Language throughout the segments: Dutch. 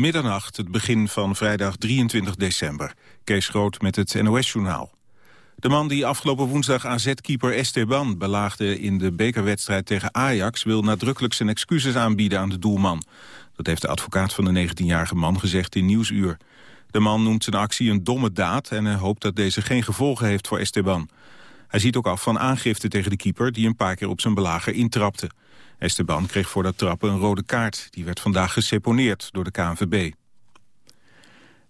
Middernacht, het begin van vrijdag 23 december. Kees Groot met het NOS-journaal. De man die afgelopen woensdag AZ-keeper Esteban belaagde in de bekerwedstrijd tegen Ajax... wil nadrukkelijk zijn excuses aanbieden aan de doelman. Dat heeft de advocaat van de 19-jarige man gezegd in Nieuwsuur. De man noemt zijn actie een domme daad en hij hoopt dat deze geen gevolgen heeft voor Esteban. Hij ziet ook af van aangifte tegen de keeper die een paar keer op zijn belager intrapte. Esteban kreeg voor dat trappen een rode kaart. Die werd vandaag geseponeerd door de KNVB.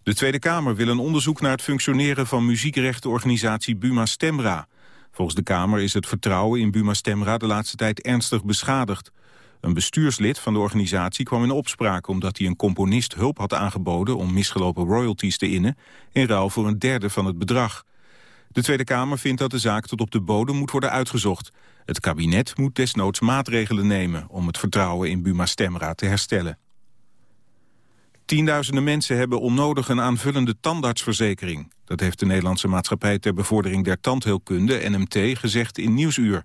De Tweede Kamer wil een onderzoek naar het functioneren van muziekrechtenorganisatie Buma Stemra. Volgens de Kamer is het vertrouwen in Buma Stemra de laatste tijd ernstig beschadigd. Een bestuurslid van de organisatie kwam in opspraak omdat hij een componist hulp had aangeboden om misgelopen royalties te innen in ruil voor een derde van het bedrag. De Tweede Kamer vindt dat de zaak tot op de bodem moet worden uitgezocht. Het kabinet moet desnoods maatregelen nemen om het vertrouwen in Buma Stemra te herstellen. Tienduizenden mensen hebben onnodig een aanvullende tandartsverzekering. Dat heeft de Nederlandse Maatschappij ter Bevordering der Tandheelkunde, NMT, gezegd in Nieuwsuur.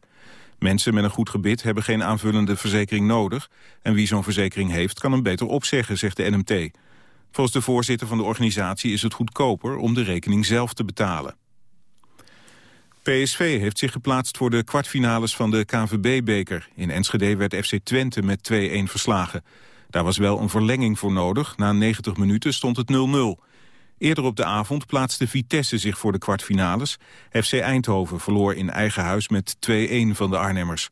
Mensen met een goed gebit hebben geen aanvullende verzekering nodig... en wie zo'n verzekering heeft, kan hem beter opzeggen, zegt de NMT. Volgens de voorzitter van de organisatie is het goedkoper om de rekening zelf te betalen. PSV heeft zich geplaatst voor de kwartfinales van de KNVB-beker. In Enschede werd FC Twente met 2-1 verslagen. Daar was wel een verlenging voor nodig. Na 90 minuten stond het 0-0. Eerder op de avond plaatste Vitesse zich voor de kwartfinales. FC Eindhoven verloor in eigen huis met 2-1 van de Arnhemmers.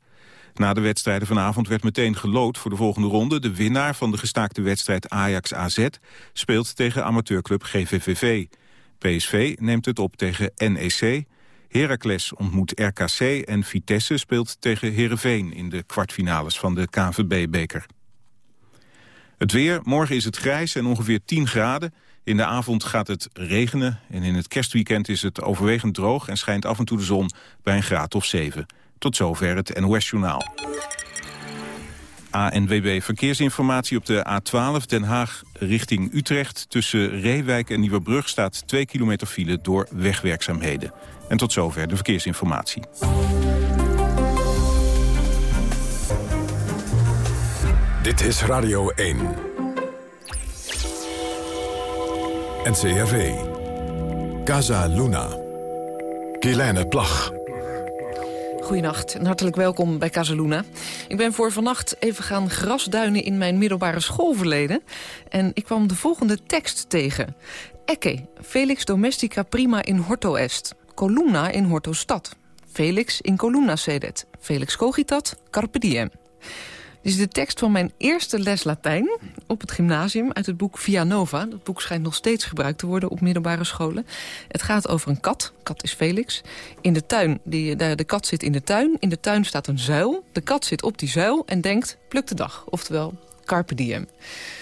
Na de wedstrijden vanavond werd meteen gelood voor de volgende ronde. De winnaar van de gestaakte wedstrijd Ajax-AZ speelt tegen amateurclub GVVV. PSV neemt het op tegen NEC. Heracles ontmoet RKC en Vitesse speelt tegen Heerenveen... in de kwartfinales van de KNVB-beker. Het weer, morgen is het grijs en ongeveer 10 graden. In de avond gaat het regenen en in het kerstweekend is het overwegend droog... en schijnt af en toe de zon bij een graad of 7. Tot zover het NOS-journaal. ANWB Verkeersinformatie op de A12 Den Haag richting Utrecht. Tussen Reewijk en Nieuwebrug staat 2 kilometer file door wegwerkzaamheden. En tot zover de verkeersinformatie. Dit is Radio 1. NCRV. Casa Luna. Kielijne Plag. Goedenacht en hartelijk welkom bij Casaluna. Ik ben voor vannacht even gaan grasduinen in mijn middelbare schoolverleden. En ik kwam de volgende tekst tegen. Ecce, Felix domestica prima in horto est. Columna in horto stad. Felix in columna sedet. Felix cogitat, carpe diem. Dit is de tekst van mijn eerste les Latijn op het gymnasium uit het boek Via Nova. Dat boek schijnt nog steeds gebruikt te worden op middelbare scholen. Het gaat over een kat. Kat is Felix. In de tuin, die, de, de kat zit in de tuin. In de tuin staat een zuil. De kat zit op die zuil en denkt, pluk de dag. Oftewel, carpe diem.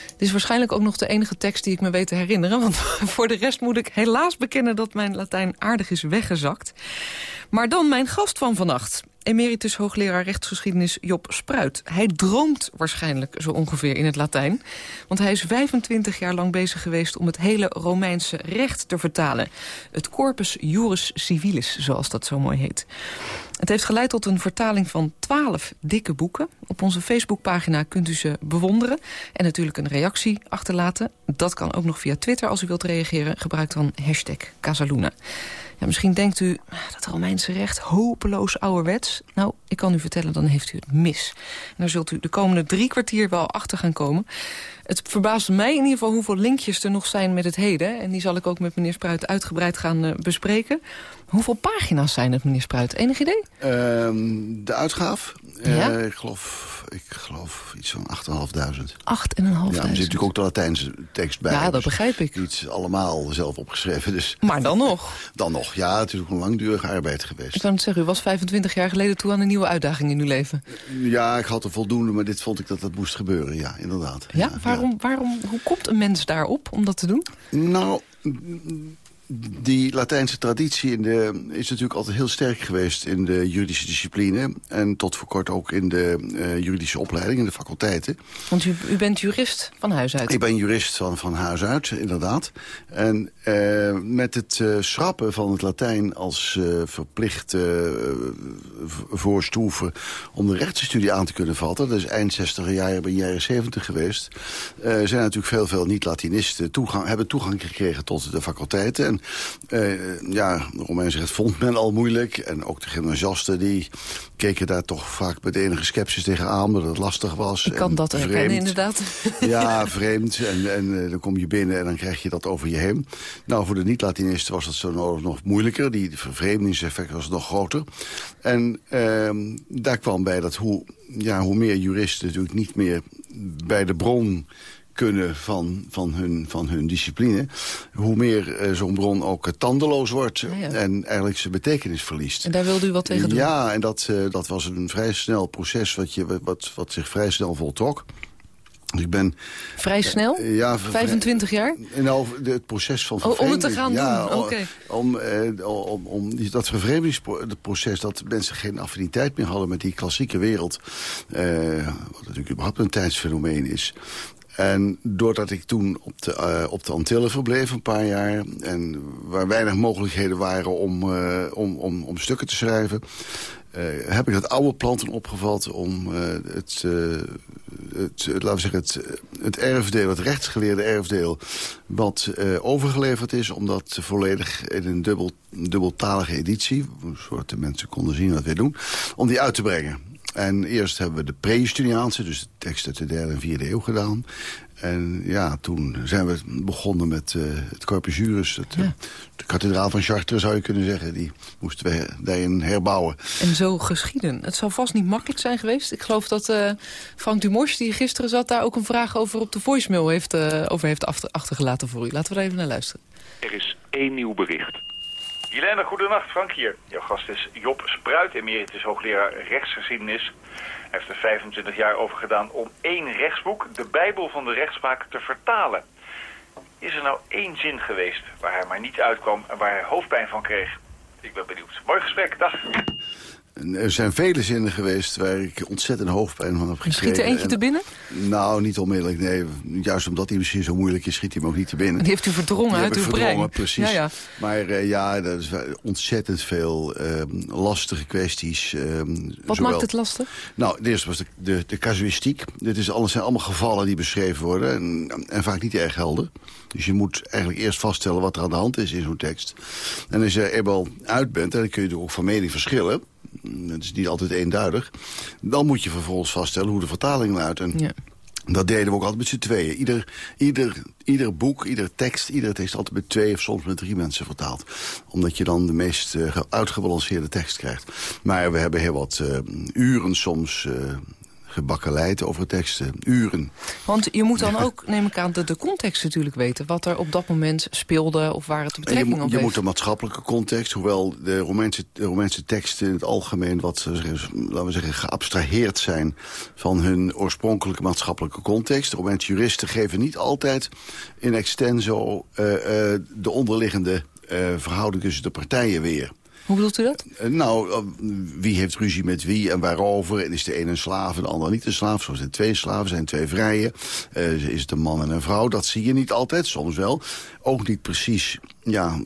Dit is waarschijnlijk ook nog de enige tekst die ik me weet te herinneren. Want voor de rest moet ik helaas bekennen dat mijn Latijn aardig is weggezakt. Maar dan mijn gast van vannacht emeritus hoogleraar rechtsgeschiedenis Job Spruit. Hij droomt waarschijnlijk zo ongeveer in het Latijn. Want hij is 25 jaar lang bezig geweest om het hele Romeinse recht te vertalen. Het corpus juris civilis, zoals dat zo mooi heet. Het heeft geleid tot een vertaling van 12 dikke boeken. Op onze Facebookpagina kunt u ze bewonderen. En natuurlijk een reactie achterlaten. Dat kan ook nog via Twitter als u wilt reageren. Gebruik dan hashtag Casaluna. Ja, misschien denkt u, ah, dat Romeinse recht, hopeloos ouderwets. Nou, ik kan u vertellen, dan heeft u het mis. En daar zult u de komende drie kwartier wel achter gaan komen. Het verbaast mij in ieder geval hoeveel linkjes er nog zijn met het heden. En die zal ik ook met meneer Spruit uitgebreid gaan uh, bespreken. Hoeveel pagina's zijn het, meneer Spruit? Enig idee? Uh, de uitgaaf? Ja? Uh, ik geloof ik geloof iets van 8.500. 8.500? Ja, er zit natuurlijk ook de Latijnse tekst bij. Ja, dat dus begrijp ik. Iets allemaal zelf opgeschreven. Dus. Maar dan nog? Dan nog, ja. Het is ook een langdurige arbeid geweest. Ik kan het zeggen, u was 25 jaar geleden toe aan een nieuwe uitdaging in uw leven. Ja, ik had er voldoende, maar dit vond ik dat dat moest gebeuren. Ja, inderdaad. Ja, waarom, waarom, hoe komt een mens daarop om dat te doen? Nou, die Latijnse traditie in de, is natuurlijk altijd heel sterk geweest in de juridische discipline. En tot voor kort ook in de uh, juridische opleiding, in de faculteiten. Want u, u, bent jurist van huis uit? Ik ben jurist van, van huis uit, inderdaad. En uh, met het uh, schrappen van het Latijn als verplichte voorstoeven... om de rechtsstudie aan te kunnen vatten, dat is eind 60 jaar, bij jaren 70 geweest... zijn natuurlijk veel, veel niet-Latinisten toegang, hebben toegang gekregen tot de faculteiten... En uh, ja, de Romein zegt, vond men al moeilijk. En ook de gymnasiasten die keken daar toch vaak met enige sceptisch tegenaan... dat het lastig was. Ik kan dat herkennen, inderdaad. Ja, vreemd. En, en uh, dan kom je binnen en dan krijg je dat over je heen. Nou, voor de niet-Latinisten was dat zo nodig nog moeilijker. Die vervreemdingseffect was nog groter. En uh, daar kwam bij dat hoe, ja, hoe meer juristen natuurlijk niet meer bij de bron kunnen van, van, hun, van hun discipline... hoe meer uh, zo'n bron ook uh, tandeloos wordt en eigenlijk zijn betekenis verliest. En daar wilde u wat tegen doen? Ja, en dat, uh, dat was een vrij snel proces wat, je, wat, wat zich vrij snel voltrok. Dus ik ben... Vrij snel? ja, 25 jaar? Nou, het proces van oh, Om het te gaan ja, doen, oké. Om, om, om, om, dat vervreemdingsproces, dat mensen geen affiniteit meer hadden met die klassieke wereld. wat natuurlijk überhaupt een tijdsfenomeen is. En doordat ik toen op de, uh, op de Antillen verbleef een paar jaar... en waar weinig mogelijkheden waren om, uh, om, om, om stukken te schrijven... Uh, heb ik dat oude plan toen opgevat om het, het, laten we zeggen, het, het erfdeel, het rechtsgeleerde erfdeel... wat overgeleverd is, om dat volledig in een dubbel, dubbeltalige editie... zodat de mensen konden zien wat wij doen, om die uit te brengen. En eerst hebben we de pre-Justiniaanse, dus de tekst uit de derde en vierde eeuw gedaan. En ja, toen zijn we begonnen met uh, het Corpus Juris. Het, ja. De kathedraal van Chartres zou je kunnen zeggen. Die moesten we daarin herbouwen. En zo geschieden. Het zou vast niet makkelijk zijn geweest. Ik geloof dat uh, Frank Dumors, die gisteren zat... daar ook een vraag over op de voicemail heeft, uh, over heeft achtergelaten voor u. Laten we er even naar luisteren. Er is één nieuw bericht. Jelena, goedenacht. Frank hier. Jouw gast is Job Spruit, emeritus hoogleraar rechtsgeschiedenis. Hij heeft er 25 jaar over gedaan om één rechtsboek, de Bijbel van de rechtspraak, te vertalen. Is er nou één zin geweest waar hij maar niet uitkwam en waar hij hoofdpijn van kreeg? Ik ben benieuwd. Mooi gesprek, dag. Er zijn vele zinnen geweest waar ik ontzettend hoofdpijn van heb gekregen. Schiet er eentje te binnen? Nou, niet onmiddellijk, nee. Juist omdat hij misschien zo moeilijk is, schiet hij hem ook niet te binnen. Die heeft u verdrongen die uit uw verdrongen, brein. precies. Ja, ja. Maar uh, ja, er is ontzettend veel uh, lastige kwesties. Uh, Wat zowel... maakt het lastig? Nou, de eerste was de, de, de casuïstiek. Dit is alles, zijn allemaal gevallen die beschreven worden. En, en vaak niet erg helder. Dus je moet eigenlijk eerst vaststellen wat er aan de hand is in zo'n tekst. En als je er eenmaal uit bent, en dan kun je er ook van mening verschillen het is niet altijd eenduidig... dan moet je vervolgens vaststellen hoe de vertaling eruit. En ja. Dat deden we ook altijd met z'n tweeën. Ieder, ieder, ieder boek, ieder tekst, iedere tekst altijd met twee of soms met drie mensen vertaald. Omdat je dan de meest uh, uitgebalanceerde tekst krijgt. Maar we hebben heel wat uh, uren soms uh, gebakkeleid over teksten, uren. Want je moet dan ook, neem ik aan, de, de context natuurlijk weten. Wat er op dat moment speelde of waar het de betrekking je, op Je heeft. moet de maatschappelijke context, hoewel de Romeinse, de Romeinse teksten in het algemeen... wat, laten we zeggen, geabstraheerd zijn van hun oorspronkelijke maatschappelijke context. De Romeinse juristen geven niet altijd in extenso uh, uh, de onderliggende uh, verhouding tussen de partijen weer. Hoe bedoelt u dat? Nou, wie heeft ruzie met wie en waarover? En is de ene een slaaf en de ander niet een slaaf? Zo zijn twee slaven, zijn twee vrije. Uh, is het een man en een vrouw? Dat zie je niet altijd, soms wel. Ook niet precies, ja,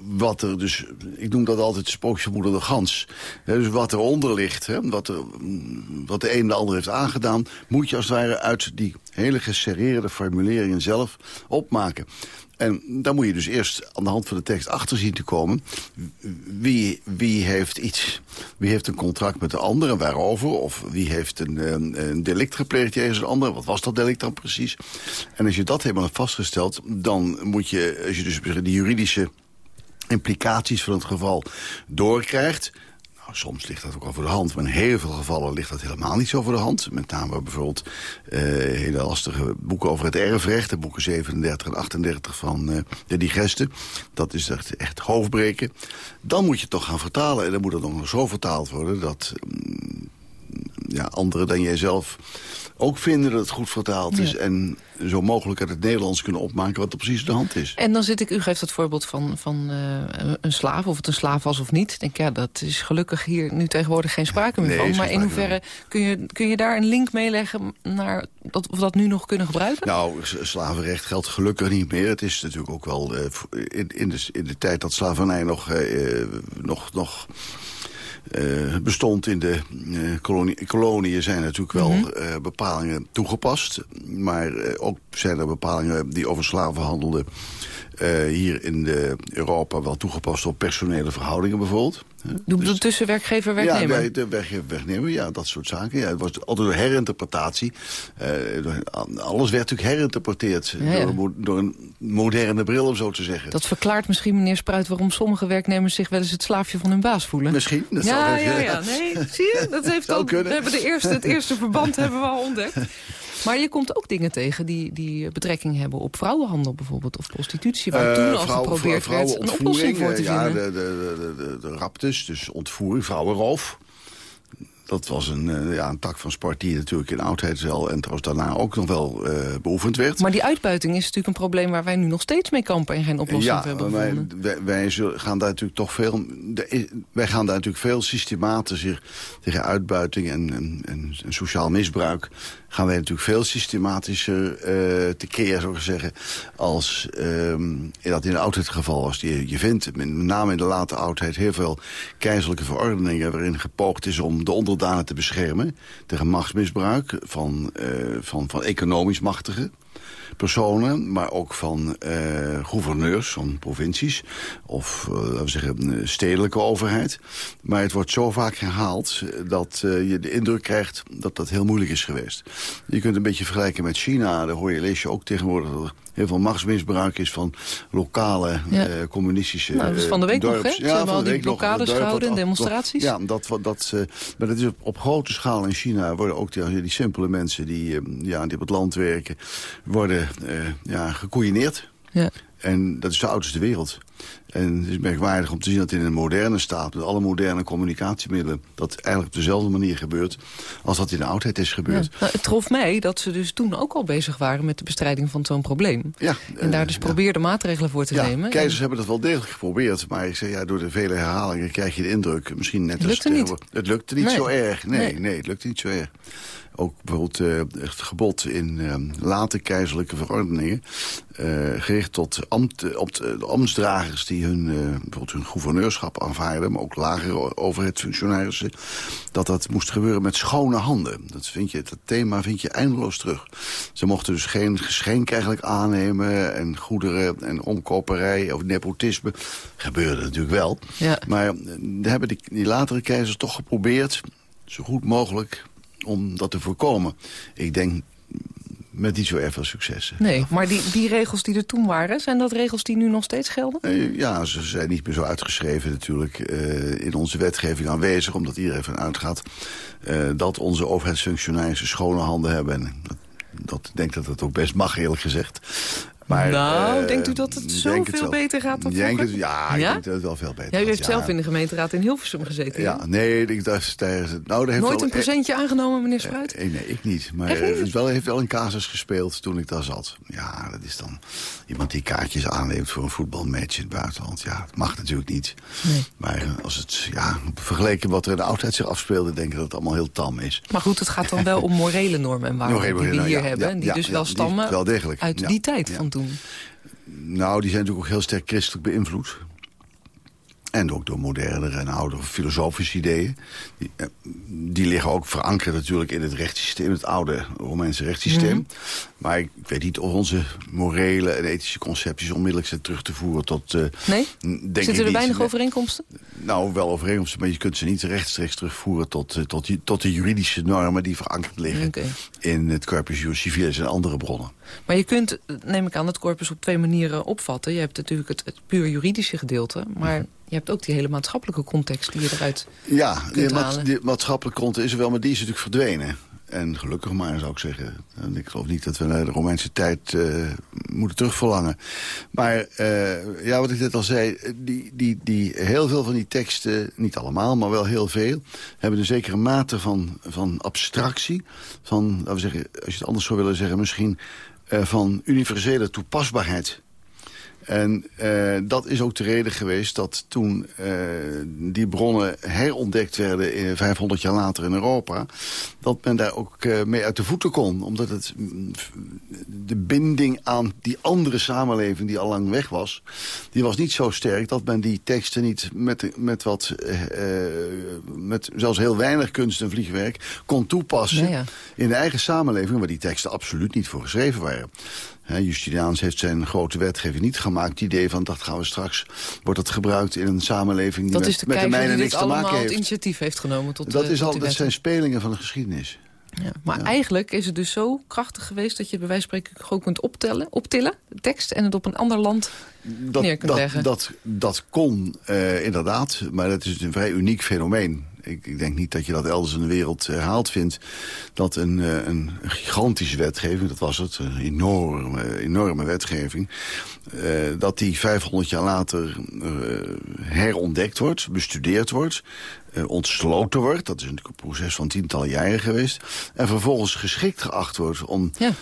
wat er dus... Ik noem dat altijd spookjesmoeder de gans. Dus wat eronder ligt, wat, er, wat de een de ander heeft aangedaan... moet je als het ware uit die hele geserreerde formuleringen zelf opmaken. En dan moet je dus eerst aan de hand van de tekst achter zien te komen... wie, wie heeft iets, wie heeft een contract met de ander en waarover... of wie heeft een, een, delict gepleegd tegen een ander, wat was dat delict dan precies? En als je dat helemaal hebt vastgesteld... dan moet je, als je dus de juridische implicaties van het geval doorkrijgt soms ligt dat ook al voor de hand, maar in heel veel gevallen ligt dat helemaal niet zo voor de hand. Met name bijvoorbeeld uh, hele lastige boeken over het erfrecht, de boeken 37 en 38 van uh, de Digesten. Dat is echt, echt hoofdbreken. Dan moet je toch gaan vertalen en dan moet het nog zo vertaald worden dat um, ja, anderen dan jijzelf ook vinden dat het goed vertaald is... en zo mogelijk uit het Nederlands kunnen opmaken wat er precies de hand is. En dan zit ik, u geeft het voorbeeld van, van uh, een slaaf, of het een slaaf was of niet. Ik denk, ja, dat is gelukkig hier nu tegenwoordig geen sprake meer van. Maar in hoeverre kun je, kun je daar een link mee leggen naar dat we dat nu nog kunnen gebruiken? Nou, slavenrecht geldt gelukkig niet meer. Het is natuurlijk ook wel uh, in, in, de, in de tijd dat slavernij nog, uh, nog, nog uh, bestond in de uh, kolonie, koloniën zijn natuurlijk wel mm -hmm. bepalingen toegepast. Maar ook zijn er bepalingen die over slaven handelden... hier in de Europa wel toegepast op personele verhoudingen bijvoorbeeld. Doe dus, tussen werkgever en werknemer? Ja, de werkgever werknemer, ja, dat soort zaken. Ja, het was altijd een herinterpretatie. Uh, alles werd natuurlijk herinterpreteerd ja, ja. Door, door, een moderne bril, om zo te zeggen. Dat verklaart misschien, meneer Spruit, waarom sommige werknemers zich wel eens het slaafje van hun baas voelen. Misschien. Dat ja, ja, ja, nee, zie je? Dat heeft al, we hebben de eerste, het eerste verband hebben we al ontdekt. Maar je komt ook dingen tegen die, die betrekking hebben op vrouwenhandel bijvoorbeeld. Of prostitutie, waar uh, toen al geprobeerd werd een oplossing voor te ja, vinden. De, de, de, de, de raptus, dus ontvoering, vrouwenroof. Dat was een, uh, ja, een tak van sport die natuurlijk in oudheid wel... en trouwens daarna ook nog wel uh, beoefend werd. Maar die uitbuiting is natuurlijk een probleem... waar wij nu nog steeds mee kampen en geen oplossing ja, hebben wij, wij, wij, gaan daar natuurlijk toch veel... Wij gaan daar natuurlijk veel systematischer tegen uitbuiting en, en, en, en sociaal misbruik gaan wij natuurlijk veel systematischer uh, tekeer, zou ik zeggen, als um, dat in de oudheid het geval was. Je, je vindt, met name in de late oudheid, heel veel keizerlijke verordeningen... waarin gepoogd is om de onderdanen te beschermen tegen machtsmisbruik van, uh, van, van economisch machtigen personen, maar ook van uh, gouverneurs van provincies of uh, laten we zeggen stedelijke overheid. Maar het wordt zo vaak herhaald dat uh, je de indruk krijgt dat dat heel moeilijk is geweest. Je kunt een beetje vergelijken met China. Daar hoor je, lees je ook tegenwoordig dat heel veel machtsmisbruik is van lokale ja. uh, communistische nou, dat is van de week dorps. nog, hè? Ja, Ze hebben al die blokkades gehouden en demonstraties. Ja, dat, dat, maar dat is op, op, grote schaal in China worden ook die, die simpele mensen die, uh, ja, die op het land werken, worden ja, gekoeieneerd. Ja. En dat is de oudste wereld. En het is merkwaardig om te zien dat in een moderne staat... met alle moderne communicatiemiddelen... dat eigenlijk op dezelfde manier gebeurt... als dat in de oudheid is gebeurd. Ja, nou, het trof mij dat ze dus toen ook al bezig waren... met de bestrijding van zo'n probleem. Ja, en daar dus uh, probeerden maatregelen voor te ja, nemen. keizers en... hebben dat wel degelijk geprobeerd. Maar ik zeg, ja, door de vele herhalingen krijg je de indruk... misschien net het lukte als niet. Het lukte niet nee. zo erg. Nee, nee, Nee. het lukte niet zo erg. Ook bijvoorbeeld uh, het gebod in uh, late keizerlijke verordeningen... Uh, gericht tot ambt, op de, de ambtsdragers die hun, bijvoorbeeld hun gouverneurschap aanvaarden... maar ook lagere overheidsfunctionarissen... dat dat moest gebeuren met schone handen. Dat, vind je, dat thema vind je eindeloos terug. Ze mochten dus geen geschenk eigenlijk aannemen... en goederen en omkoperij of nepotisme. Gebeurde natuurlijk wel. Ja. Maar hebben die, die latere keizers toch geprobeerd... zo goed mogelijk om dat te voorkomen. Ik denk met niet zo erg veel succes. Nee, maar die, die regels die er toen waren... zijn dat regels die nu nog steeds gelden? Uh, ja, ze zijn niet meer zo uitgeschreven natuurlijk uh, in onze wetgeving aanwezig... omdat iedereen van uitgaat uh, dat onze overheidsfunctionarissen schone handen hebben. En dat, dat denk dat dat ook best mag, eerlijk gezegd. Maar, nou, uh, denkt u dat het zoveel beter gaat dan denk het, ja, ja, ik denk dat het wel veel beter Ja, u gaat, heeft zelf in de gemeenteraad in Hilversum gezeten. Ja, nee, ik dacht, nou, daar heeft Nooit wel, een presentje aangenomen, meneer Spruit? Eh, nee, ik niet. Maar Echt het wel, heeft wel een casus gespeeld toen ik daar zat. Ja, dat is dan iemand die kaartjes aanneemt voor een voetbalmatch in het buitenland. Ja, dat mag natuurlijk niet. Nee. Maar als het, ja, vergeleken wat er in de oudheid zich afspeelde... denk ik dat het allemaal heel tam is. Maar goed, het gaat dan wel om morele normen en waarden die we hier ja, hebben. ja, en die ja, dus ja, wel stammen wel degelijk, uit ja, die tijd ja. van toen. Nou, die zijn natuurlijk ook heel sterk christelijk beïnvloed. En ook door modernere en oudere filosofische ideeën. Die, eh, die liggen ook verankerd natuurlijk in het rechtssysteem, het oude Romeinse rechtssysteem. Mhm. Maar ik, weet niet of onze morele en ethische concepties onmiddellijk zijn terug te voeren tot... eh, Nee? Denk Zitten er weinig overeenkomsten? Nou, wel overeenkomsten, maar je kunt ze niet rechtstreeks terugvoeren... tot, eh, tot, die- tot de juridische normen die verankerd liggen in het Corpus Juris Civilis en andere bronnen. Maar je kunt, eh, neem ik aan, het corpus op twee manieren opvatten. Je hebt natuurlijk het, het puur juridische gedeelte... maar Mhm. je hebt ook die hele maatschappelijke context die je eruit... Ja, die maatschappelijke grond is er wel, maar die is natuurlijk verdwenen. En gelukkig maar, zou ik zeggen. En ik geloof niet dat we naar de Romeinse tijd... eh, moeten terugverlangen. Maar ja, wat ik net al zei, die, die, die, heel veel van die teksten, niet allemaal, maar wel heel veel... hebben een zekere mate van, van abstractie. Van, laten we zeggen, als je het anders zou willen zeggen, misschien van universele toepasbaarheid. En uh, dat is ook de reden geweest dat toen uh, die bronnen herontdekt werden... Uh, 500 jaar later in Europa... dat men daar ook uh, mee uit de voeten kon. Omdat het de binding aan die andere samenleving die al lang weg was... die was niet zo sterk dat men die teksten niet met, met wat... met zelfs heel weinig kunst en vliegwerk kon toepassen... Ja, ja. in de eigen samenleving... waar die teksten absoluut niet voor geschreven waren. Justiniaans heeft zijn grote wetgeving niet gemaakt. Het idee van dat gaan we straks, wordt het gebruikt in een samenleving die dat met, de met de mijne niks te maken heeft. het initiatief heeft genomen tot Dat, uh, is al, dat zijn spelingen van de geschiedenis. Ja, maar ja. eigenlijk is het dus zo krachtig geweest... dat je bij wijze van spreken gewoon kunt optellen, optillen, de tekst... en het op een ander land dat, neer kunt dat, leggen. Dat, dat kon uh, inderdaad, maar dat is een vrij uniek fenomeen. Ik, ik, denk niet dat je dat elders in de wereld herhaald vindt. Dat een, uh, een gigantische wetgeving, dat was het, een enorme, enorme wetgeving... Uh, dat die 500 jaar later herontdekt wordt, bestudeerd wordt... Uh, ontsloten wordt. Dat is natuurlijk een proces van tientallen jaren geweest. En vervolgens geschikt geacht wordt om ja.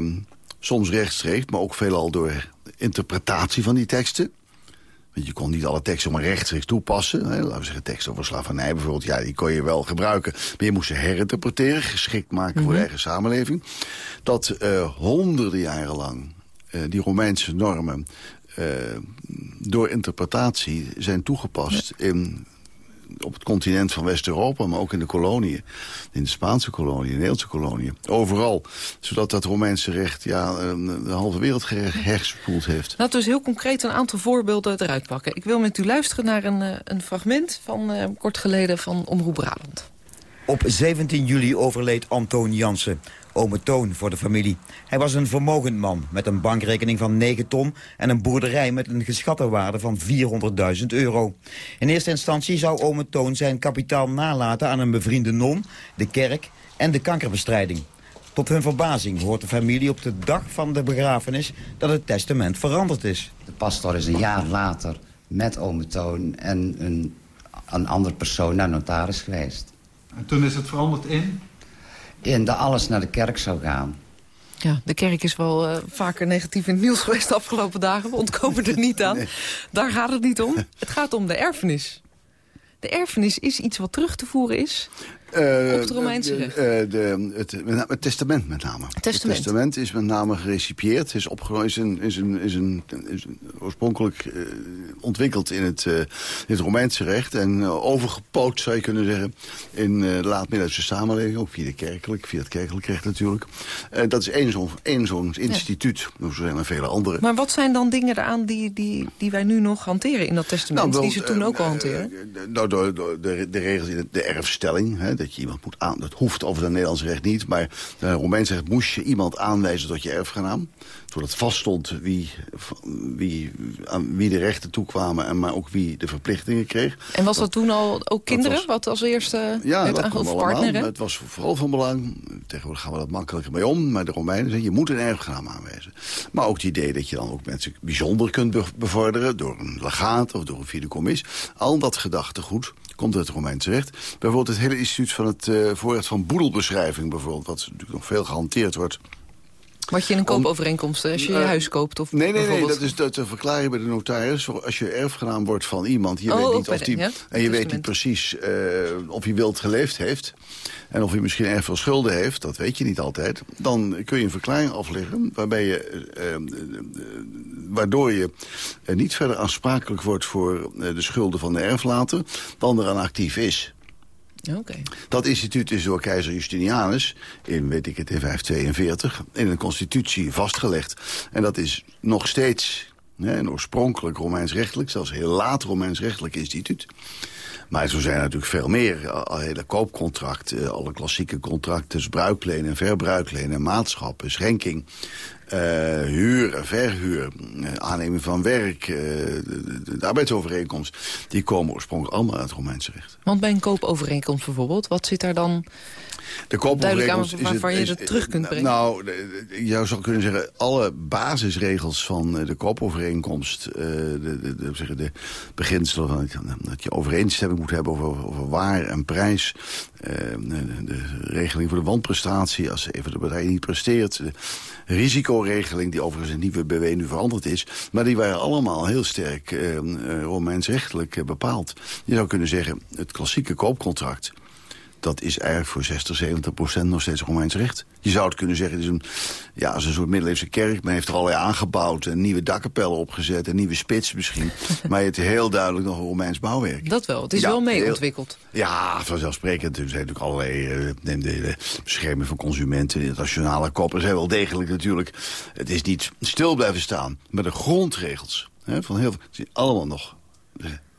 uh, soms rechtstreeks... maar ook veelal door interpretatie van die teksten... Want je kon niet alle teksten maar rechtstreeks toepassen. Hè. Laten we zeggen, teksten over slavernij bijvoorbeeld. Ja, die kon je wel gebruiken. Maar je moest ze herinterpreteren, geschikt maken mm -hmm. voor de eigen samenleving. Dat uh, honderden jaren lang uh, die Romeinse normen... Uh, door interpretatie zijn toegepast ja. in op het continent van West-Europa, maar ook in de koloniën. In de Spaanse koloniën, de Nederlandse koloniën. Overal. Zodat dat Romeinse recht ja, de halve wereld hergespoeld heeft. Laten we dus heel concreet een aantal voorbeelden eruit pakken. Ik wil met u luisteren naar een, een fragment van uh, kort geleden van Omroep Brabant. Op 17 juli overleed Antoon Jansen, ome Toon voor de familie. Hij was een vermogend man met een bankrekening van 9 ton... en een boerderij met een geschatte waarde van 400.000 euro. In eerste instantie zou ome Toon zijn kapitaal nalaten aan een bevriende non... de kerk en de kankerbestrijding. Tot hun verbazing hoort de familie op de dag van de begrafenis... dat het testament veranderd is. De pastor is een jaar later met ome Toon en een, een andere persoon naar notaris geweest. En toen is het veranderd in? In dat alles naar de kerk zou gaan. Ja, de kerk is wel uh, vaker negatief in het nieuws geweest de afgelopen dagen. We ontkomen er niet aan. Nee. Daar gaat het niet om. Het gaat om de erfenis. De erfenis is iets wat terug te voeren is uh, op het Romeinse recht. Uh, de, het, het, testament met name. Het testament. het testament is met name gerecipieerd. Is, is, een, is, een, is, een, is een oorspronkelijk uh, ontwikkeld in het, in het Romeinse recht. En overgepoot zou je kunnen zeggen in de laat-middeleeuwse samenleving. Ook via, de kerkelijk, via het kerkelijk recht natuurlijk. dat is één zo'n zo'n instituut. Ja. Zo zijn er vele andere. Maar wat zijn dan dingen eraan die, die, die wij nu nog hanteren in dat testament? Nou, wel, die ze toen ook al hanteren? nou, door, door de, de regels in de erfstelling... Hè, dat je iemand moet aan... Dat hoeft over het Nederlands recht niet, maar de Romeins recht moest je iemand aanwijzen tot je erfgenaam. Zodat vaststond wie, wie, aan wie de rechten toekwamen en maar ook wie de verplichtingen kreeg. En was dat, dat toen al ook kinderen, was, wat als eerste ja, werd partner? Het was vooral van belang. Tegenwoordig gaan we dat makkelijker mee om. Maar de Romeinen zeggen, je moet een erfgenaam aanwijzen. Maar ook het idee dat je dan ook mensen bijzonder kunt bevorderen... door een legaat of door een fideikommis. Al dat gedachtegoed komt uit het Romeinse recht. Bijvoorbeeld het hele instituut van het uh, voorrecht van boedelbeschrijving bijvoorbeeld... wat natuurlijk nog veel gehanteerd wordt... Wat je in een koopovereenkomst, als je je uh, huis koopt? Of nee, nee, nee, dat is dat te verklaren bij de notaris. Als je erfgenaam wordt van iemand, je oh, weet niet of die, ja? en je weet niet precies uh, of hij wild geleefd heeft... en of hij misschien erg veel schulden heeft, dat weet je niet altijd... dan kun je een verklaring afleggen waarbij je, uh, waardoor je niet verder aansprakelijk wordt... voor de schulden van de erflater dan eraan actief is... Dat instituut is door keizer Justinianus in, weet ik het, in 542 in een constitutie vastgelegd. En dat is nog steeds een oorspronkelijk Romeins-rechtelijk, zelfs heel laat Romeins-rechtelijk instituut. Maar zo zijn natuurlijk veel meer. Al hele koopcontracten, alle klassieke contracten, bruiklenen, verbruiklenen, maatschappen, schenking. Uh, huur, verhuur, aanneming van werk, de, arbeidsovereenkomst... die komen oorspronkelijk allemaal uit het Romeinse recht. Want bij een koopovereenkomst bijvoorbeeld, wat zit daar dan... De koopovereenkomst is waarvan je het terug kunt brengen. Nou, je zou kunnen zeggen, alle basisregels van de koopovereenkomst... de, de, de, de beginselen van dat je overeenstemming moet hebben over, over waar en prijs... de, de regeling voor de wanprestatie, als even de partij niet presteert... De risicoregeling, die overigens in nieuwe BW nu veranderd is... maar die waren allemaal heel sterk Romeins-rechtelijk bepaald. Je zou kunnen zeggen, het klassieke koopcontract dat is eigenlijk voor 60, 70 procent nog steeds Romeins recht. Je zou het kunnen zeggen, het is een, ja, als een soort middeleeuwse kerk. Men heeft er allerlei aangebouwd en nieuwe dakkapellen opgezet... en nieuwe spits misschien. maar het is heel duidelijk nog een Romeins bouwwerk. Dat wel, het is ja, wel mee ontwikkeld. Ja, vanzelfsprekend. Er zijn natuurlijk allerlei... Uh, neem de, de bescherming van consumenten, internationale koppen... zijn wel degelijk natuurlijk... Het is niet stil blijven staan. Maar de grondregels hè, van heel veel... allemaal nog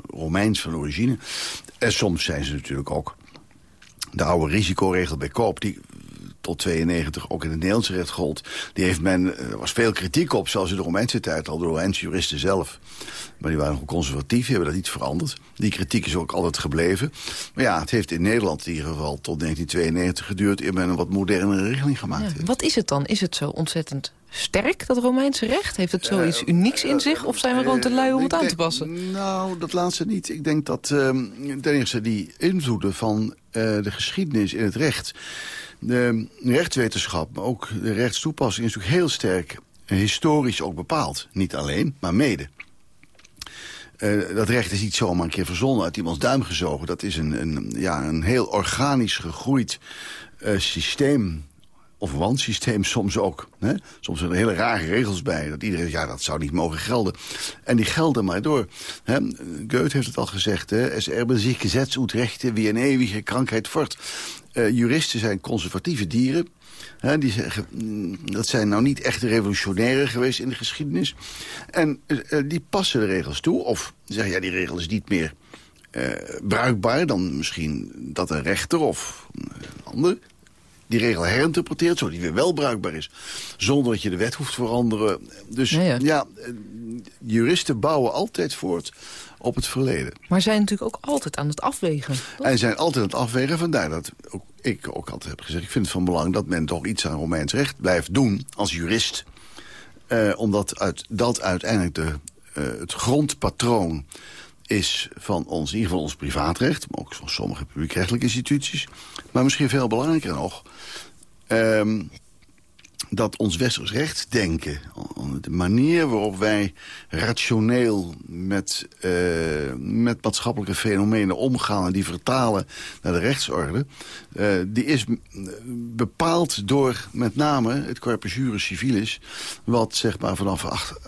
Romeins van origine. En soms zijn ze natuurlijk ook de oude risicoregel bij koop... die tot 92 ook in het Nederlandse recht gold... die heeft men, er was veel kritiek op, zelfs in de Romeinse tijd al... door Romeinse juristen zelf. Maar die waren nog conservatief, die hebben dat niet veranderd. Die kritiek is ook altijd gebleven. Maar ja, het heeft in Nederland in ieder geval tot 1992 geduurd... eer men een wat modernere regeling gemaakt ja, heeft. Wat is het dan? Is het zo ontzettend sterk, dat Romeinse recht? Heeft het zoiets uh, unieks in zich? Of zijn we gewoon te lui om het aan te passen? Nou, dat laatste niet. Ik denk dat uh, ten eerste die invloeden van de geschiedenis in het recht... de rechtswetenschap, maar ook de rechtstoepassing... is natuurlijk heel sterk historisch ook bepaald. Niet alleen, maar mede. Uh, dat recht is niet zomaar een keer verzonnen uit iemands duim gezogen. Dat is een, een, ja, een heel organisch gegroeid uh, systeem of wandsysteem soms ook. Hè? Soms zijn er hele rare regels bij. Dat iedereen ja, dat zou niet mogen gelden. En die gelden maar door. Hè? Heeft het al gezegd. Hè? Es erben zich gesetsuitrechten wie een eeuwige krankheid voort. Uh, juristen zijn conservatieve dieren. Hè, die zeggen, dat zijn nou niet echt revolutionairen geweest in de geschiedenis. En uh, die passen de regels toe. Of zeggen, ja, die regel is niet meer bruikbaar... dan misschien dat een rechter of een ander die regel herinterpreteert... zodat die weer wel bruikbaar is. Zonder dat je de wet hoeft te veranderen. Dus ja, ja. ja juristen bouwen altijd voort op het verleden. Maar zijn natuurlijk ook altijd aan het afwegen. Toch? En zijn altijd aan het afwegen. Vandaar dat ook, ik ook altijd heb gezegd... ik vind het van belang dat men toch iets aan Romeins recht blijft doen als jurist. Uh, omdat uit, dat uiteindelijk de, uh, het grondpatroon is van ons, in ieder geval ons privaatrecht... maar ook van sommige publiekrechtelijke instituties. Maar misschien veel belangrijker nog... Um, dat ons westers recht denken, de manier waarop wij rationeel met, uh, met maatschappelijke fenomenen omgaan... en die vertalen naar de rechtsorde... Uh, die is bepaald door met name het corpus juris civilis... wat zeg maar vanaf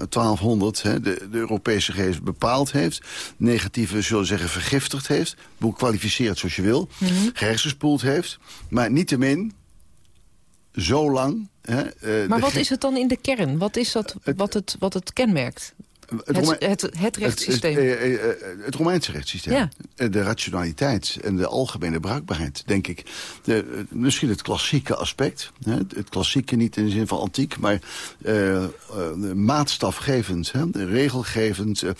1200 hè, de, de, Europese geest bepaald heeft... negatieve, zullen zeggen, vergiftigd heeft... kwalificeert zoals je wil, mm -hmm. heeft... maar niettemin zo lang Hè, uh, maar wat is het dan in de kern? Wat is dat wat het, wat het kenmerkt? Het, het, het, het rechtssysteem. Het, het, het, Romeinse rechtssysteem. Ja. De rationaliteit en de algemene bruikbaarheid, denk ik. De, misschien het klassieke aspect. Hè? Het klassieke niet in de zin van antiek, maar uh, maatstafgevend, hè? regelgevend. Uh,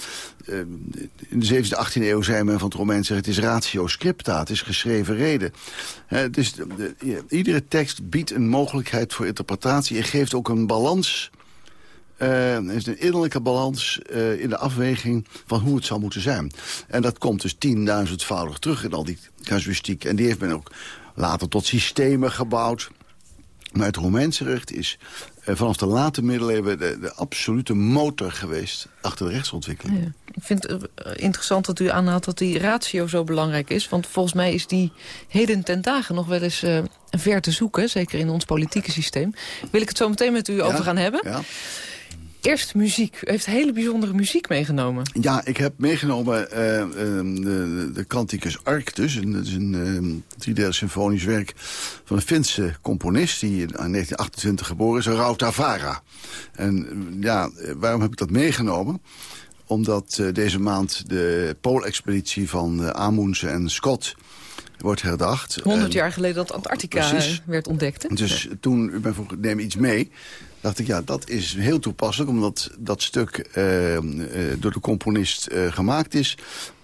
in de 17e, 18e eeuw zei men van het Romeinse het is ratio scripta, het is geschreven reden. de, iedere tekst biedt een mogelijkheid voor interpretatie en geeft ook een balans uh, heeft een innerlijke balans uh, in de afweging van hoe het zou moeten zijn. En dat komt dus tienduizendvoudig terug in al die casuïstiek. En die heeft men ook later tot systemen gebouwd. Maar het Romeinse recht is uh, vanaf de late middeleeuwen de, de, absolute motor geweest achter de rechtsontwikkeling. Ja, ik vind het interessant dat u aanhaalt dat die ratio zo belangrijk is. Want volgens mij is die heden ten dagen nog wel eens ver te zoeken. Zeker in ons politieke systeem. Wil ik het zo meteen met u ja, over gaan hebben. Ja. Eerst muziek. U heeft hele bijzondere muziek meegenomen. Ja, ik heb meegenomen uh, uh, de, de Canticus Arctus. En dat is een uh, driedelig symfonisch werk van een Finse componist... die in 1928 geboren is, Rautavara. En ja, waarom heb ik dat meegenomen? Omdat deze maand de Poolexpeditie van Amundsen en Scott wordt herdacht. 100 jaar geleden dat Antarctica Precies. werd ontdekt. Hè? Dus toen, ik ben voor, neem iets mee dacht ik, ja, dat is heel toepasselijk... omdat dat stuk eh, eh, door de componist eh, gemaakt is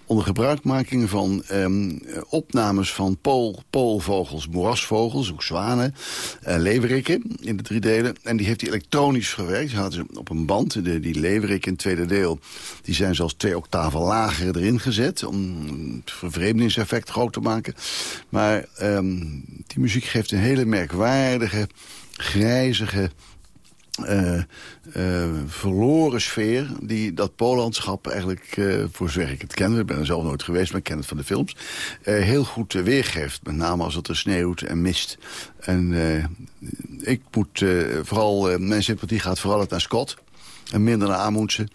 onder gebruikmaking van um, opnames van pool, poolvogels, moerasvogels, ook zwanen, uh, leeuwerikken in de drie delen. En die heeft hij elektronisch verwerkt. Ze hadden ze op een band, de, die leeuwerikken in het tweede deel, die zijn zelfs twee octaven lager erin gezet om het vervreemdingseffect groot te maken. Maar um, die muziek geeft een hele merkwaardige, grijzige uh, verloren sfeer die dat Poollandschap eigenlijk, uh, voor zover ik het ken... ik ben er zelf nooit geweest, maar ik ken het van de films... heel goed weergeeft, met name als het er sneeuwt en mist. En ik moet vooral, mijn sympathie gaat vooral uit naar Scott... En minder naar Amundsen.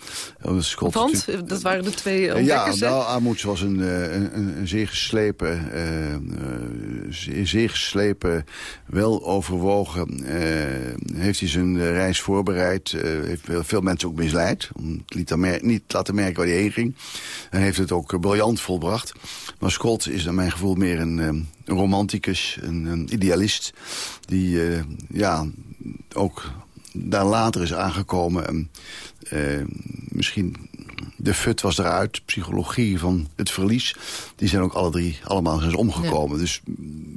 Want? Dat waren de twee ontdekkers, Ja, nou, Amundsen was een, een, een, zeer geslepen, uh, zeer geslepen, wel overwogen. Uh, heeft hij zijn reis voorbereid. heeft veel mensen ook misleid. Om niet, niet laten merken waar hij heen ging. En heeft het ook briljant volbracht. Maar Scott is naar mijn gevoel meer een, een romanticus, een, een, idealist. Die ja, ook daar later is aangekomen. En, uh, misschien de fut was eruit, psychologie van het verlies. Die zijn ook alle drie allemaal eens omgekomen. Dus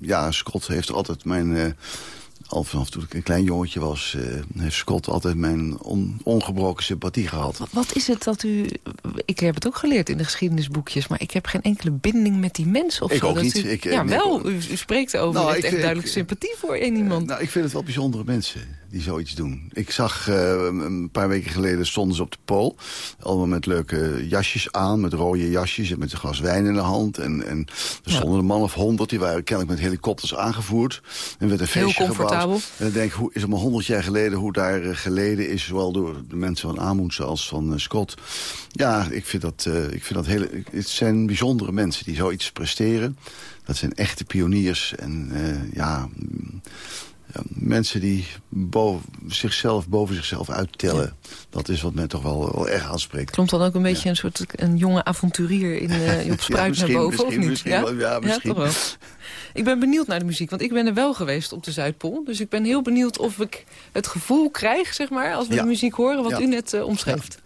ja, Scott heeft altijd mijn... Uh, al vanaf toen ik een klein jongetje was... Uh, heeft Scott altijd mijn on, ongebroken sympathie gehad. Wat, wat, is het dat u... Ik heb het ook geleerd in de geschiedenisboekjes... maar ik heb geen enkele binding met die mensen of ik zo. Ook niet. U, ik, ja, wel. U, u, spreekt over. Nou, u heeft echt duidelijk sympathie voor één iemand. nou, ik vind het wel bijzondere mensen die zoiets doen. Ik zag uh, een paar weken geleden stonden ze op de pool. Allemaal met leuke jasjes aan, met rode jasjes en met een glas wijn in de hand. En, en er stonden ja. een man of honderd, die waren kennelijk met helikopters aangevoerd. En werd een feestje Heel comfortabel. Gebouwd. En ik denk, hoe is het maar honderd jaar geleden hoe daar uh, geleden is, zowel door de mensen van Amundsen als van uh, Scott. Ja, ik vind dat, ik vind dat hele, het zijn bijzondere mensen die zoiets presteren. Dat zijn echte pioniers en ja mensen die boven, zichzelf boven zichzelf uittellen. Ja. Dat is wat mij toch wel, wel erg aanspreekt. Klopt dan ook een beetje ja. een soort een jonge avonturier in, uh, op spruit ja, naar boven, of niet? Misschien, ja? ja, misschien. toch wel. Ik ben benieuwd naar de muziek, want ik ben er wel geweest op de Zuidpool. Dus ik ben heel benieuwd of ik het gevoel krijg, zeg maar, als we de muziek horen, wat u net uh, omschrijft.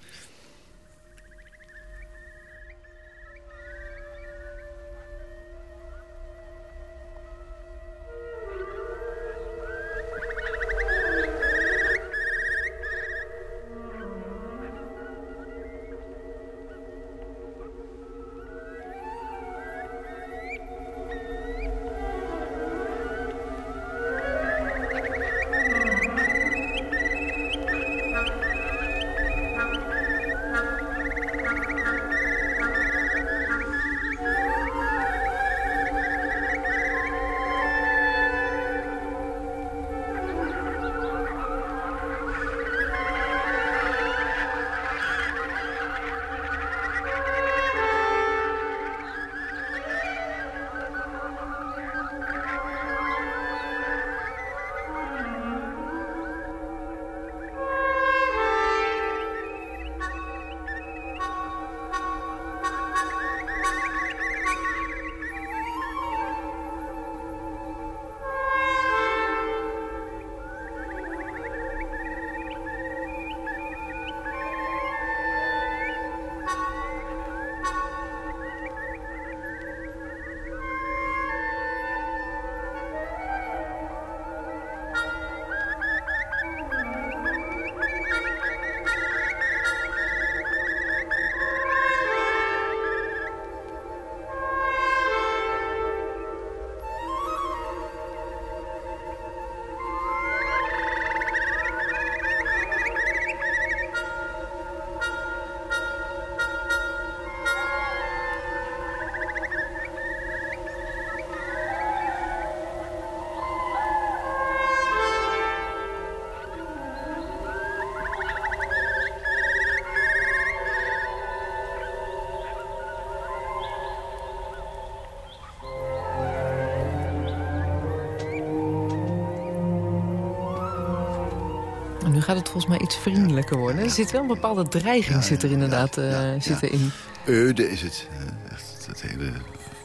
Gaat het volgens mij iets vriendelijker worden. Er zit wel een bepaalde dreiging zit er inderdaad uh, zit erin. Eude is het. Echt het hele...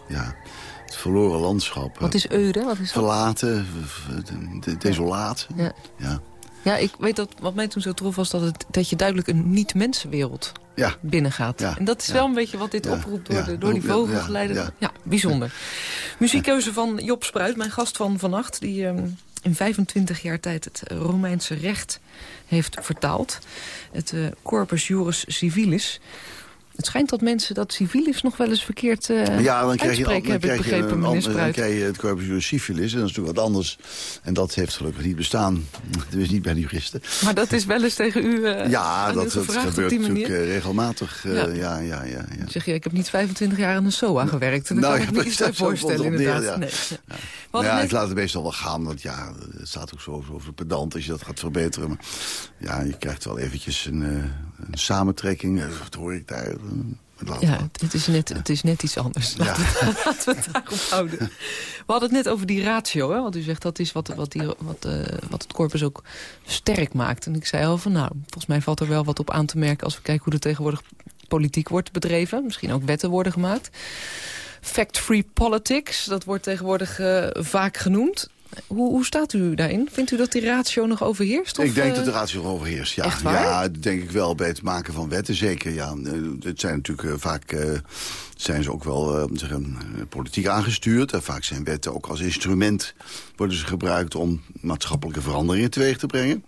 Ja, het verloren landschap. Wat is Eude? Wat is Verlaten, de, desolaat. Ja. ja. Ja, ik weet dat wat mij toen zo trof was dat, het, dat je duidelijk een niet-mensenwereld Ja. binnengaat. Ja, En dat is wel een beetje wat dit oproept door, de, door die vogelgeleider. Ja, ja. bijzonder. Muziekkeuze van Job Spruit, mijn gast van vannacht... die ehm, in 25 jaar tijd het Romeinse recht heeft vertaald. Het eh, Corpus Juris Civilis. Het schijnt dat mensen dat civilis nog wel eens verkeerd eh Ja, dan krijg je, dan heb ik krijg je, een dan krijg het corpus juris civilis. En dat is natuurlijk wat anders. En dat heeft gelukkig niet bestaan. Dus niet bij de juristen. Maar dat is wel eens tegen u eh ja, dat, gebeurt natuurlijk eh, regelmatig. eh, Ja. ja. Ja, ja, ja, zeg je, ik heb niet 25 jaar aan een SOA gewerkt. En dan Nou, kan ik me iets voorstellen, neer, inderdaad. ja. Nee. Ja, ik laat het meestal wel gaan. Want ja, het staat ook zo over pedant als je dat gaat verbeteren. Maar ja, je krijgt wel eventjes een, eh, een samentrekking. Dat hoor ik daar. Ja, het, het is net, het is net iets anders. Ja. Laten, we, laten we het daarop houden. We hadden het net over die ratio. Hè? Want u zegt dat is wat, wat, die, wat, eh, wat het corpus ook sterk maakt. En ik zei al van nou, volgens mij valt er wel wat op aan te merken... als we kijken hoe er tegenwoordig politiek wordt bedreven. Misschien ook wetten worden gemaakt. Fact-free politics, dat wordt tegenwoordig eh, vaak genoemd. Hoe, hoe staat u daarin? Vindt u dat die ratio nog overheerst? Of, ik denk eh, dat de ratio overheerst. Ja, echt waar? ja, dat denk ik wel bij het maken van wetten zeker. Ja, Eh, het zijn natuurlijk eh, vaak eh, zijn ze ook wel eh, zeggen, eh, politiek aangestuurd. En vaak zijn wetten ook als instrument worden ze gebruikt om maatschappelijke veranderingen teweeg te brengen.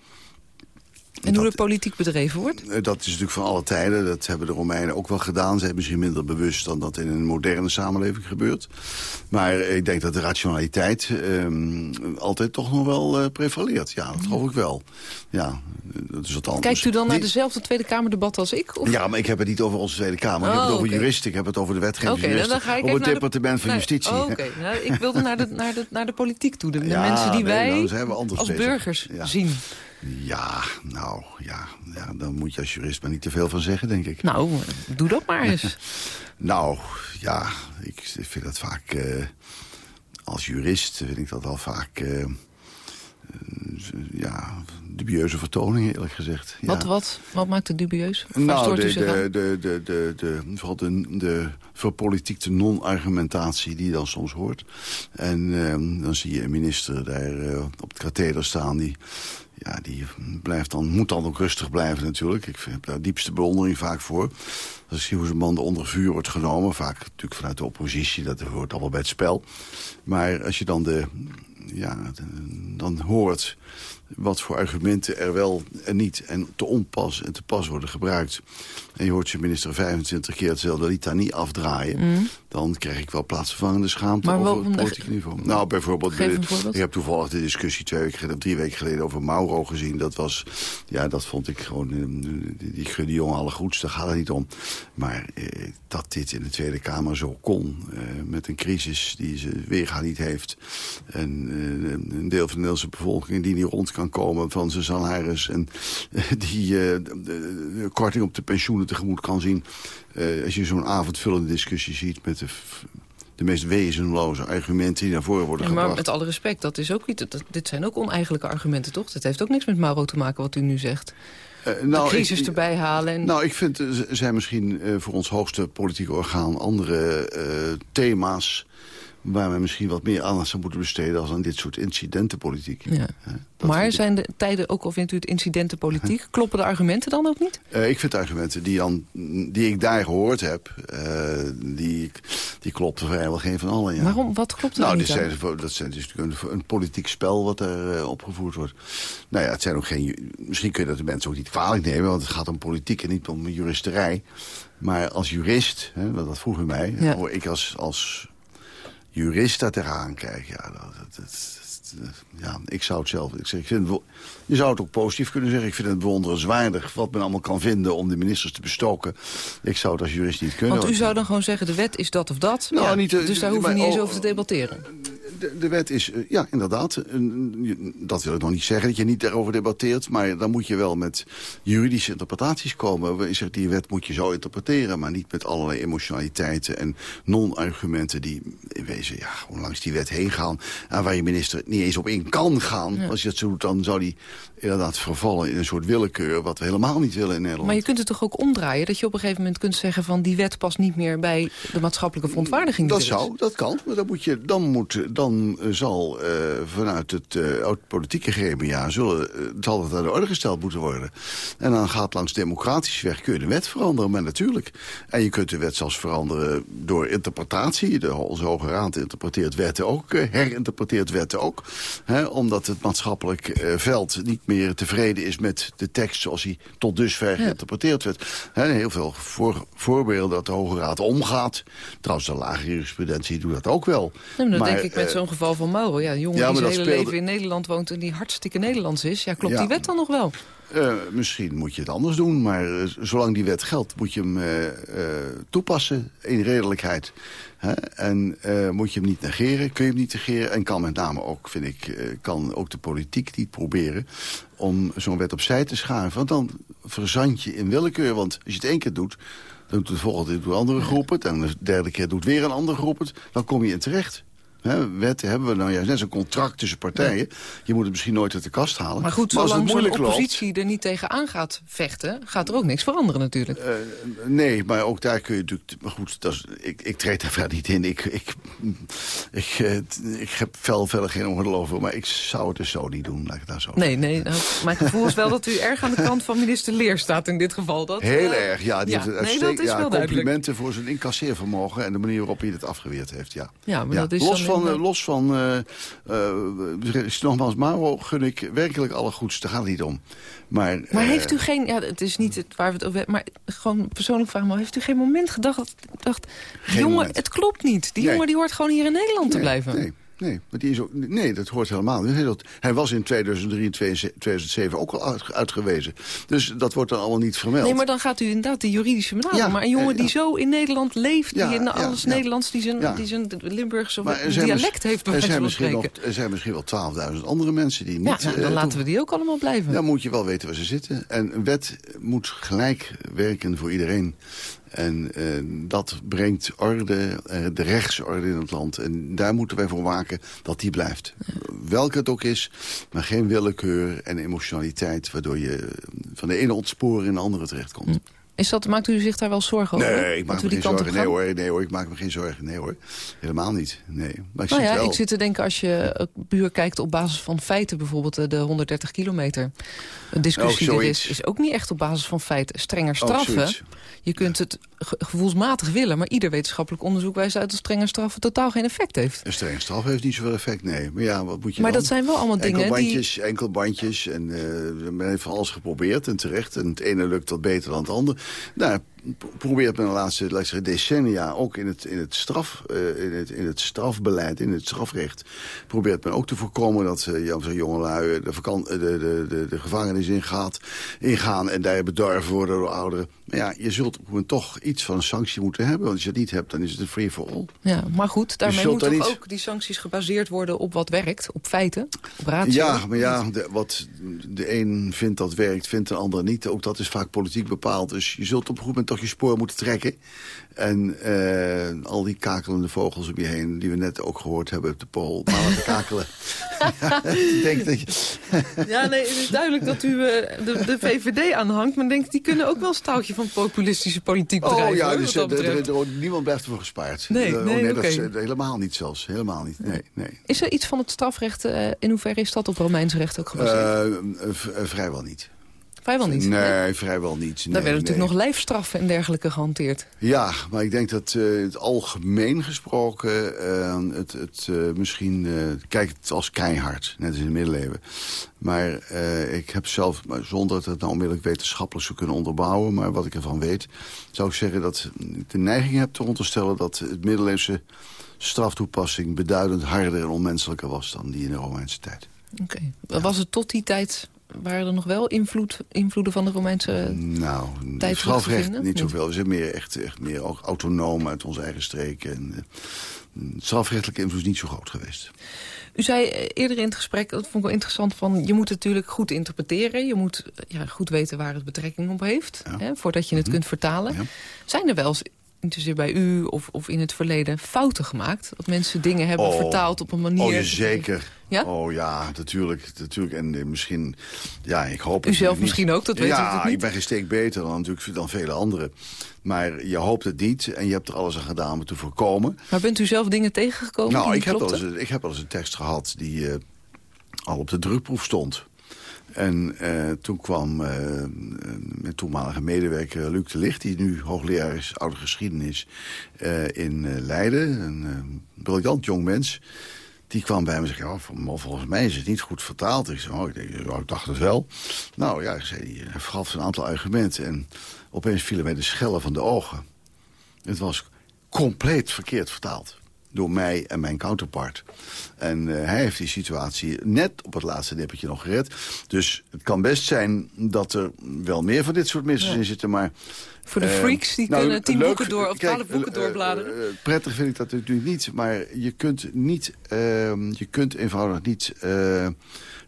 En hoe dat- er politiek bedreven wordt? Eh, Dat is natuurlijk van alle tijden. Dat hebben de Romeinen ook wel gedaan. Ze zijn misschien minder bewust dan dat in een moderne samenleving gebeurt. Maar ik denk dat de rationaliteit ehm, altijd toch nog wel eh, prevaleert. Ja, dat geloof ik wel. Ja, dat is wat anders. Kijkt u dan naar dezelfde Tweede Kamerdebat als ik? Of? Ja, maar ik heb het niet over onze Tweede Kamer. ik heb Oh, het over oké. juristen. Ik heb het over de Oké, wetgevingsjuristen. dan ga ik over het naar de- departement van Justitie. Oh, Oké, nou, ik wilde naar de, naar, de, naar de politiek toe. De, de Ja, mensen die nee, wij nou, anders als burgers Ja. zien. Ja, nou, ja, ja, daar moet je als jurist maar niet te veel van zeggen, denk ik. Nou, doe dat maar eens. Nou, ja, ik vind dat vaak... eh, als jurist vind ik dat al vaak... eh, eh, ja, dubieuze vertoningen, eerlijk gezegd. Ja. Wat, wat, wat maakt het dubieus? Waar Nou, de, de, de, de, de, de, vooral de, de verpolitiekte non-argumentatie die je dan soms hoort. En ehm, dan zie je een minister daar op het katheder staan... die ja, die blijft dan, moet dan ook rustig blijven natuurlijk. Ik heb daar diepste bewondering vaak voor. Als ik zie hoe zo'n man onder vuur wordt genomen. Vaak natuurlijk vanuit de oppositie, dat hoort allemaal bij het spel. Maar als je dan, de, ja, dan hoort wat voor argumenten er wel en niet... en te onpas en te pas worden gebruikt... en je hoort je minister 25 keer hetzelfde litanie afdraaien... dan krijg ik wel plaatsvervangende schaamte Mm. Maar over het politieke niveau. Nou, bijvoorbeeld... Voorbeeld. ik heb toevallig de discussie twee weken geleden, of drie weken geleden over Mauro gezien. Dat was, ja, dat vond ik gewoon, eh, die, gun die jongen alle goeds, daar gaat het niet om. Maar eh, dat dit in de Tweede Kamer zo kon, eh, met een crisis die ze weerga niet heeft. En eh, een deel van de Nederlandse bevolking die niet rond kan komen van zijn salaris. En die eh, korting op de pensioenen tegemoet kan zien. Eh, als je zo'n avondvullende discussie ziet met de... de meest wezenloze argumenten die naar voren worden Ja, maar gebracht. met alle respect, dat is ook niet, dat, dit zijn ook oneigenlijke argumenten, toch? Dat heeft ook niks met Mauro te maken, wat u nu zegt. Eh, de nou, crisis ik- erbij halen. En... Nou, ik vind, er zijn misschien eh, voor ons hoogste politieke orgaan andere eh, thema's waar we misschien wat meer aandacht aan moeten besteden als aan dit soort incidentenpolitiek. ja. Maar zijn de tijden, ook al vindt u het incidentenpolitiek... kloppen de argumenten dan ook niet? Eh, ik vind de argumenten die, dan, die ik daar gehoord heb, eh, die, die klopten vrijwel geen van allen. Ja. Waarom? Wat klopt er Nou, niet zijn, dat zijn, natuurlijk een, een politiek spel wat er eh, opgevoerd wordt. Nou ja, het zijn ook geen... Misschien kun je dat de mensen ook niet kwalijk nemen... want het gaat om politiek en niet om juristerij. Maar als jurist, hè, dat vroeg u mij... Ja. hoor ik als, als jurist daar tegenaan kijk... Ja, dat, dat, ja, ik zou het zelf... Ik zeg, ik vind het, je zou het ook positief kunnen zeggen. Ik vind het bewonderenswaardig wat men allemaal kan vinden... om de ministers te bestoken. Ik zou het als jurist niet kunnen. Want u zou dan gewoon zeggen, de wet is dat of dat. Nou, Ja, niet, eh, dus daar hoeven we maar- niet eens oh, over te debatteren. De, de wet is, eh, ja, inderdaad. je- Dat wil ik nog niet zeggen, dat je niet daarover debatteert. Maar dan moet je wel met juridische interpretaties komen. Zeg, die wet moet je zo interpreteren. Maar niet met allerlei emotionaliteiten en non-argumenten... die in wezen ja, gewoon langs die wet heen gaan. En waar je minister niet eens op in kan gaan. Als je dat zo doet, dan zou die inderdaad vervallen in een soort willekeur... wat we helemaal niet willen in Nederland. Maar je kunt het toch ook omdraaien? Dat je op een gegeven moment kunt zeggen van... die wet past niet meer bij de maatschappelijke verontwaardiging. Dat zou, dat kan. Maar dan moet je, dan moet, dan dan eh, zal uh, vanuit het uh, politieke gremia... Zullen, zal het aan de orde gesteld moeten worden. En dan gaat langs democratische weg kun je de wet veranderen, maar natuurlijk. En je kunt de wet zelfs veranderen door interpretatie. De, onze Hoge Raad interpreteert wetten ook, herinterpreteert wetten ook. Hè, omdat het maatschappelijk veld niet meer tevreden is met de tekst... zoals hij tot dusver geïnterpreteerd werd. Hè, heel veel voor, voorbeelden dat de Hoge Raad omgaat. Trouwens, de lage jurisprudentie doet dat ook wel. Nee, maar dan denk ik met zo'n geval van Mauro. Ja, een jongen die zijn hele leven in Nederland woont en die hartstikke Nederlands is. Ja, klopt die wet dan nog wel? Uh, misschien moet je het anders doen, maar uh, zolang die wet geldt... moet je hem uh, toepassen in redelijkheid. Hè? En moet je hem niet negeren, kun je hem niet negeren... en kan met name ook, vind ik, kan ook de politiek niet proberen... om zo'n wet opzij te schuiven. Want dan verzand je in willekeur. Want als je het één keer doet, dan doet de volgende keer doet andere groep het... en de derde keer doet weer een andere groep het. Dan kom je in terecht. He, wetten hebben we nou juist net zo'n contract tussen partijen. Je moet het misschien nooit uit de kast halen. Maar goed, zolang de oppositie er niet tegen aan gaat vechten... gaat er ook niks veranderen natuurlijk. Uh, nee, maar ook daar kun je natuurlijk... Maar goed, dat is, ik, ik treed daar verder niet in. Ik, ik, ik, uh, ik heb fel verder geen oordeel over. Maar ik zou het dus zo niet doen, laat ik daar zo Nee, nee. Nou, mijn gevoel is wel dat u erg aan de kant van minister Leer staat in dit geval. Dat, Heel uh, erg, ja. Die ja, nee, dat is ja, wel complimenten duidelijk. voor zijn incasseervermogen... en de manier waarop hij het afgeweerd heeft, ja. Ja, maar dat is Los van van, los van uh, nogmaals, Maro gun ik werkelijk alle goeds. Daar gaat het niet om. Maar, maar heeft u geen, ja, het is niet het, waar we het over maar gewoon persoonlijk vraag maar heeft u geen moment gedacht, dacht, jongen, het klopt niet. Die jongen die hoort gewoon hier in Nederland te blijven. Nee. Nee, maar die is ook, nee, dat hoort helemaal niet. Hij was in 2003 en 2007 ook al uitgewezen. Dus dat wordt dan allemaal niet vermeld. Nee, maar dan gaat u inderdaad die juridische benadering. maar een jongen die zo in Nederland leeft, die in alles Nederlands... die zijn, die zijn Limburgse dialect heeft, bij er zijn, misschien nog, er zijn misschien wel 12.000 andere mensen die niet... Ja, dan uh, laten we die ook allemaal blijven. Dan moet je wel weten waar ze zitten. En een wet moet gelijk werken voor iedereen. En uh, dat brengt orde, uh, de rechtsorde in het land. En daar moeten wij voor waken dat die blijft. Welke het ook is, maar geen willekeur en emotionaliteit... waardoor je van de ene ontsporen in de andere terechtkomt. Is dat, maakt u zich daar wel zorgen over? Nee, ik maak me geen zorgen. Nee hoor, nee hoor, ik maak me geen zorgen. Nee hoor, helemaal niet. Nee. Maar ik, nou ja, wel... ik zit te denken als je puur kijkt op basis van feiten... bijvoorbeeld de 130 kilometer. Een discussie oh, is, is ook niet echt op basis van feiten. Strenger oh, straffen. je kunt het gevoelsmatig willen, maar ieder wetenschappelijk onderzoek wijst uit dat strenge straffen totaal geen effect heeft. Een strenge straf heeft niet zoveel effect, nee. Maar ja, wat moet je Maar dan? dat zijn wel allemaal dingen enkelbandjes, die... Enkelbandjes, en uh, men heeft van alles geprobeerd en terecht. En het ene lukt wat beter dan het andere. Nou, probeert men de laatste decennia ook in het, in, het straf, uh, in, het, in het strafbeleid, in het strafrecht... probeert men ook te voorkomen dat uh, jongelui de, de, de, de, de gevangenis ingaat, ingaan... en daar bedorven worden door ouderen. Maar ja, je zult toch iets van een sanctie moeten hebben. Want als je het niet hebt, dan is het een free for all. Ja, maar goed, daarmee moeten niet... ook die sancties gebaseerd worden op wat werkt. Op feiten, op ratio. Ja, maar ja, de, wat de een vindt dat werkt, vindt de ander niet. Ook dat is vaak politiek bepaald. Dus je zult op een goed moment toch je spoor moeten trekken. En uh, al die kakelende vogels om je heen, die we net ook gehoord hebben op de pool. Maar te kakelen. denk dat je... ja, nee, het is duidelijk dat u uh, de, de, VVD aanhangt. Maar denk, die kunnen ook wel een stouwtje van populistische politiek oh, bedrijven. Oh ja, dus, de, de, niemand blijft ervoor gespaard. Nee, nee, oh, nee okay. dat is, helemaal niet zelfs. Helemaal niet, nee, nee. Is er iets van het strafrecht, uh, in hoeverre is dat op Romeins recht ook gebaseerd? vrijwel niet. Vrijwel niet? Nee, vrijwel niet. Nee, Daar werden natuurlijk nog lijfstraffen en dergelijke gehanteerd. Ja, maar ik denk dat uh, het algemeen gesproken... Uh, het, het uh, misschien kijkt het als keihard, net als in de middeleeuwen. Maar ik heb zelf, zonder dat het nou onmiddellijk wetenschappelijk zou kunnen onderbouwen... maar wat ik ervan weet, zou ik zeggen dat ik de neiging heb te onderstellen... dat het middeleeuwse straftoepassing beduidend harder en onmenselijker was... dan die in de Romeinse tijd. Oké. Okay. Was het tot die tijd waren er nog wel invloed, invloeden van de Romeinse nou, tijd strafrecht niet zoveel. We zijn meer echt, echt meer autonoom uit onze eigen streken. En, uh, strafrechtelijke invloed is niet zo groot geweest. U zei eh, eerder in het gesprek, dat vond ik wel interessant... van je moet het natuurlijk goed interpreteren. Je moet ja, goed weten waar het betrekking op heeft. Hè, voordat je het mhm. kunt vertalen. Zijn er wel eens zozeer bij u of, of in het verleden, fouten gemaakt? Dat mensen dingen hebben vertaald op een manier... Oh, zeker. Ja? Oh ja, natuurlijk. natuurlijk. En eh, misschien, ja, ik hoop U zelf niet. misschien ook, dat weet ja, natuurlijk niet. ik ben geen steek beter dan, natuurlijk, dan vele anderen. Maar je hoopt het niet en je hebt er alles aan gedaan om het te voorkomen. Maar bent u zelf dingen tegengekomen Nou, ik heb, wel eens, ik heb wel eens een tekst gehad die eh, al op de drukproef stond. En eh, toen kwam eh, mijn toenmalige medewerker Luc de Licht... die nu hoogleraar is oude geschiedenis eh, in Leiden. Een briljant jong mens. Die kwam bij me en zei, vol- volgens mij is het niet goed vertaald. Ik zei, oh, ik, dacht het wel. Nou ja, zei hij gaf een aantal argumenten. En opeens vielen mij de schellen van de ogen. Het was compleet verkeerd vertaald. Door mij en mijn counterpart. En eh, hij heeft die situatie net op het laatste nippertje nog gered. Dus het kan best zijn dat er wel meer van dit soort missers in zitten. Maar, Voor de eh, freaks, die nou, kunnen tien leuk, boeken door, of kijk, twaalf boeken eh, doorbladeren. prettig vind ik dat natuurlijk niet. Maar je kunt, niet, ehm, je kunt eenvoudig niet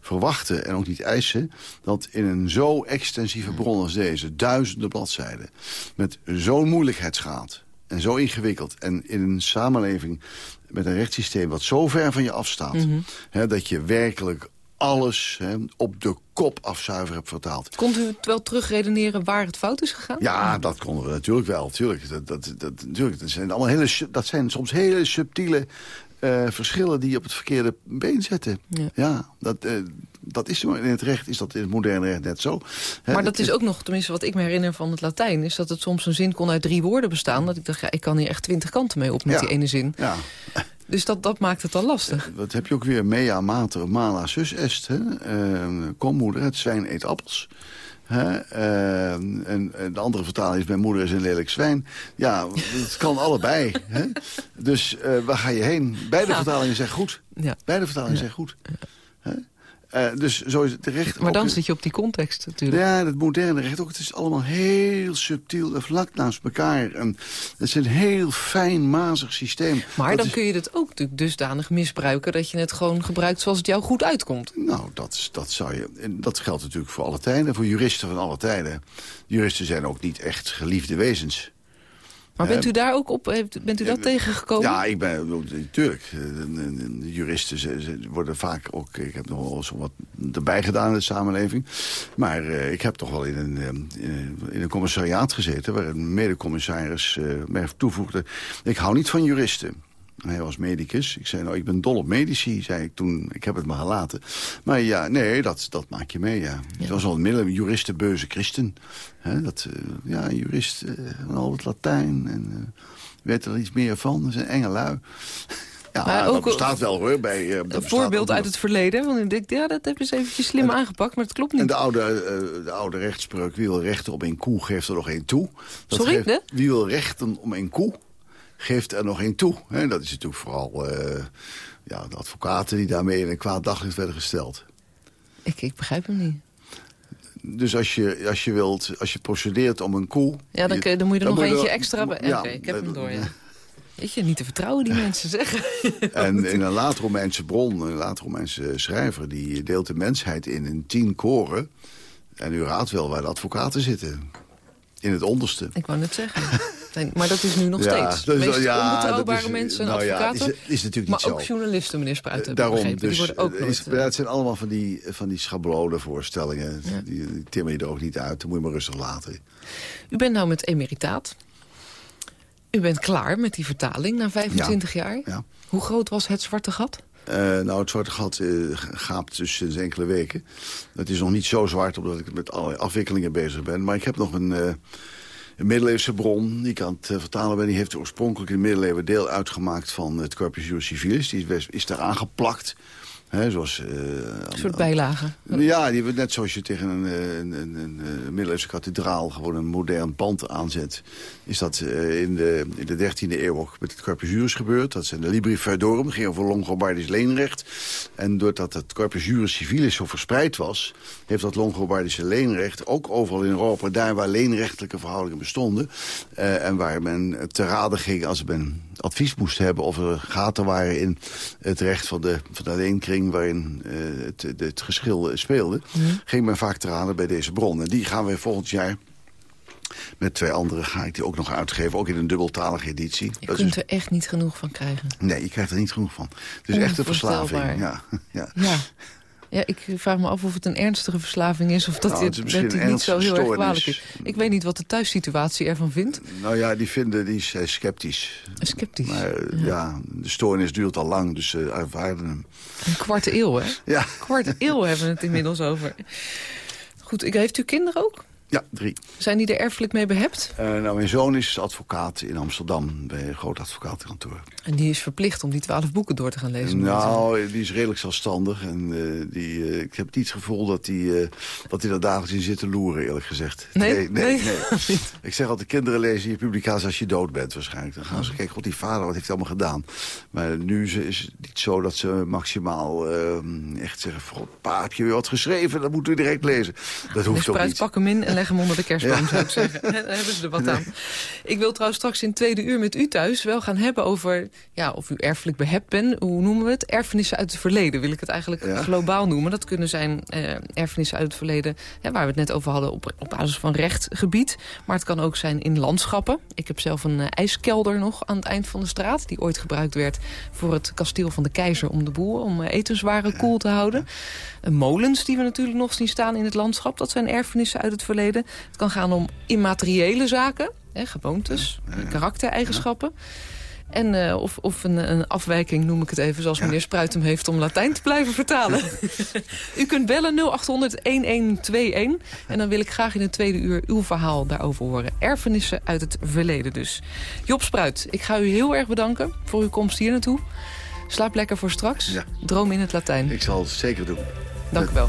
verwachten en ook niet eisen... dat in een zo extensieve bron als deze, duizenden bladzijden... met zo'n moeilijkheidsgraad en zo ingewikkeld... en in een samenleving met een rechtssysteem wat zo ver van je afstaat... Mhm. hè, dat je werkelijk alles hè, op de kop afzuiver hebt vertaald. Kon u het wel terugredeneren waar het fout is gegaan? Ja, dat konden we natuurlijk wel. Tuurlijk. Dat, dat, dat, natuurlijk. Dat, zijn allemaal hele, dat zijn soms hele subtiele eh, verschillen die je op het verkeerde been zetten. Ja. dat, eh, dat is in het recht, is dat in het moderne recht net zo. Maar dat is ook nog, tenminste wat ik me herinner van het Latijn... is dat het soms een zin kon uit drie woorden bestaan. Dat ik dacht, ja, ik kan hier echt twintig kanten mee op met Ja. die ene zin. Ja, Dus dat, dat maakt het al lastig. wat heb je ook weer? Mea mater mala sus est. Hè? Eh, kom moeder, het zwijn eet appels. Hè? Eh, en, en de andere vertaling is mijn moeder is een lelijk zwijn. Ja, het kan allebei. Hè? Dus eh, waar ga je heen? Beide Ja. vertalingen zijn goed. Ja. Beide vertalingen zijn goed. Hè? Eh, dus zo is het recht Maar ook- dan zit je op die context natuurlijk. Ja, het moderne recht ook. Het is allemaal heel subtiel en vlak naast elkaar. En het is een heel fijn, mazig systeem. Maar Dat dan is- kun je het ook natuurlijk dusdanig misbruiken... dat je het gewoon gebruikt zoals het jou goed uitkomt. Nou, dat, dat zou je... En dat geldt natuurlijk voor alle tijden. Voor juristen van alle tijden. Juristen zijn ook niet echt geliefde wezens. Maar bent u daar ook op, bent u dat tegengekomen? Ja, ik ben natuurlijk. eh, de- Juristen ze, ze worden vaak ook. Ik heb nog wel wat erbij gedaan in de samenleving. Maar eh, ik heb toch wel in een, eh, in een- commissariaat gezeten. waar een medecommissaris eh mij toevoegde. Ik hou niet van juristen. Hij was medicus. Ik zei, nou, ik ben dol op medici, zei ik toen. Ik heb het maar gelaten. Maar ja, nee, dat, dat maak je mee, ja. Het was al een middel, juristenbeuze christen. Hè, dat, eh, ja, jurist, en al het Latijn. En eh, weet er iets meer van. Dat zijn enge lui. Ja, Maar dat ook- bestaat wel hoor. Bij, dat Een voorbeeld uit het verleden. Want ik denk, ja, dat heb je eens eventjes slim aangepakt, maar het klopt En niet. de oude, de oude rechtspreuk, wie wil rechten op een koe, geeft er nog één toe. Dat Sorry, geeft-? Wie wil rechten om een koe, geeft er nog één toe. Hè, dat is natuurlijk vooral eh, ja, de advocaten die daarmee in een kwaad daglicht werden gesteld. Ik, ik begrijp hem niet. Dus als je, als je wilt, als je procedeert om een koe... Ja, dan, kun je- dan moet je er nog dan eentje er- extra bij. ja, ik heb hem dat- door, ja. Weet je, niet te vertrouwen die mensen zeggen. En in een laat Romeinse bron, een laat Romeinse schrijver... die deelt de mensheid in in tien koren. En u raadt wel waar de advocaten zitten. In het onderste. Ik wou net zeggen. Maar dat is nu nog Ja, steeds. is meest ja, onbetrouwbare is- mensen en nou ja, advocaten. is- is natuurlijk maar niet ook zo. journalisten, meneer Spruit, heb ik Daarom, begrepen. dus die worden ook eh, nooit... eh, ja, het zijn allemaal van die, van die voorstellingen. Die, die timmer je er ook niet uit. Dan moet je maar rustig laten. U bent nou met emeritaat. U bent klaar met die vertaling na 25 jaar. Ja. Hoe groot was het zwarte gat? Eh, nou, het zwarte gat eh, gaapt dus sinds enkele weken. Het is nog niet zo zwart, omdat ik met allerlei afwikkelingen bezig ben. Maar ik heb nog een, eh, een middeleeuwse bron die ik aan het eh, vertalen ben. Die heeft oorspronkelijk in de middeleeuwen deel uitgemaakt van het Corpus Juris Civilis. Die is, is daar aangeplakt. Zoals, eh, Een soort bijlage. Ja, die, net zoals je tegen een, eh, een, een, een, een middeleeuwse kathedraal gewoon een modern pand aanzet. Is dat eh, in, de, in de 13e eeuw ook met het Corpus Juris gebeurd. Dat zijn de Libri Feodorum, dat ging over Longobardisch leenrecht. En doordat het Corpus Juris Civilis zo verspreid was... heeft dat Longobardische leenrecht ook overal in Europa... daar waar leenrechtelijke verhoudingen bestonden... eh, en waar men te raden ging als men advies moest hebben... of er gaten waren in het recht van de, van de leenkring... waarin eh, het, het, geschil speelde... ging men vaak te raden bij deze bron. En die gaan we volgend jaar met twee anderen ga ik die ook nog uitgeven. Ook in een dubbeltalige editie. Je Dat kunt is, er echt niet genoeg van krijgen. nee, je krijgt er niet genoeg van. Het is echt een verslaving. Ja, ja. Ja. Ja, ik vraag me af of het een ernstige verslaving is... of dat Nou, dit, dat dit een niet zo heel erg kwalijk is. Ik weet niet wat de thuissituatie ervan vindt. Nou ja, die vinden, die is eh, sceptisch. Sceptisch. Maar eh, ja. de stoornis duurt al lang, dus ze aanvaarden hem. Een kwart eeuw, hè? Ja, Kwart eeuw hebben we het inmiddels over. Goed, heeft u kinderen ook? Ja drie. Zijn die er erfelijk mee behept? Eh, nou, mijn zoon is advocaat in Amsterdam, bij een groot advocatenkantoor. En die is verplicht om die twaalf boeken door te gaan lezen. Nou, die is redelijk zelfstandig. En eh, die, eh, ik heb niet het gevoel dat hij dat dagelijks in zit te loeren, eerlijk gezegd. Nee? nee, nee. Nee. ik zeg altijd, kinderen lezen je publicatie als je dood bent waarschijnlijk. Dan gaan ze kijken, god, die vader, wat heeft hij allemaal gedaan? Maar nu is het niet zo dat ze maximaal eh, echt zeggen... God, pa, heb je weer wat geschreven? Dat moeten we direct lezen. Dat hoeft ook niet. pak hem in en leg hem onder de kerstboom, zou ik zeggen. Hebben ze er wat aan. Ik wil trouwens straks in tweede uur met u thuis wel gaan hebben over... Ja, of u erfelijk behept bent, hoe noemen we het? Erfenissen uit het verleden, wil ik het eigenlijk Ja. globaal noemen. Dat kunnen zijn eh, erfenissen uit het verleden... Hè, waar we het net over hadden op, op basis van rechtgebied. Maar het kan ook zijn in landschappen. Ik heb zelf een eh, ijskelder nog aan het eind van de straat... die ooit gebruikt werd voor het kasteel van de keizer om de boer... om eh, etenswaren koel te houden. Eh, molens die we natuurlijk nog zien staan in het landschap. Dat zijn erfenissen uit het verleden. Het kan gaan om immateriële zaken, hè, gewoontes, karaktereigenschappen. En uh, of, of een, een, afwijking, noem ik het even, zoals meneer Spruit hem heeft... om Latijn te blijven vertalen. U kunt bellen 0800-1121. En dan wil ik graag in het tweede uur uw verhaal daarover horen. Erfenissen uit het verleden dus. Job Spruit, ik ga u heel erg bedanken voor uw komst hier naartoe. Slaap lekker voor straks. Ja. Droom in het Latijn. Ik zal het zeker doen. Dank u wel.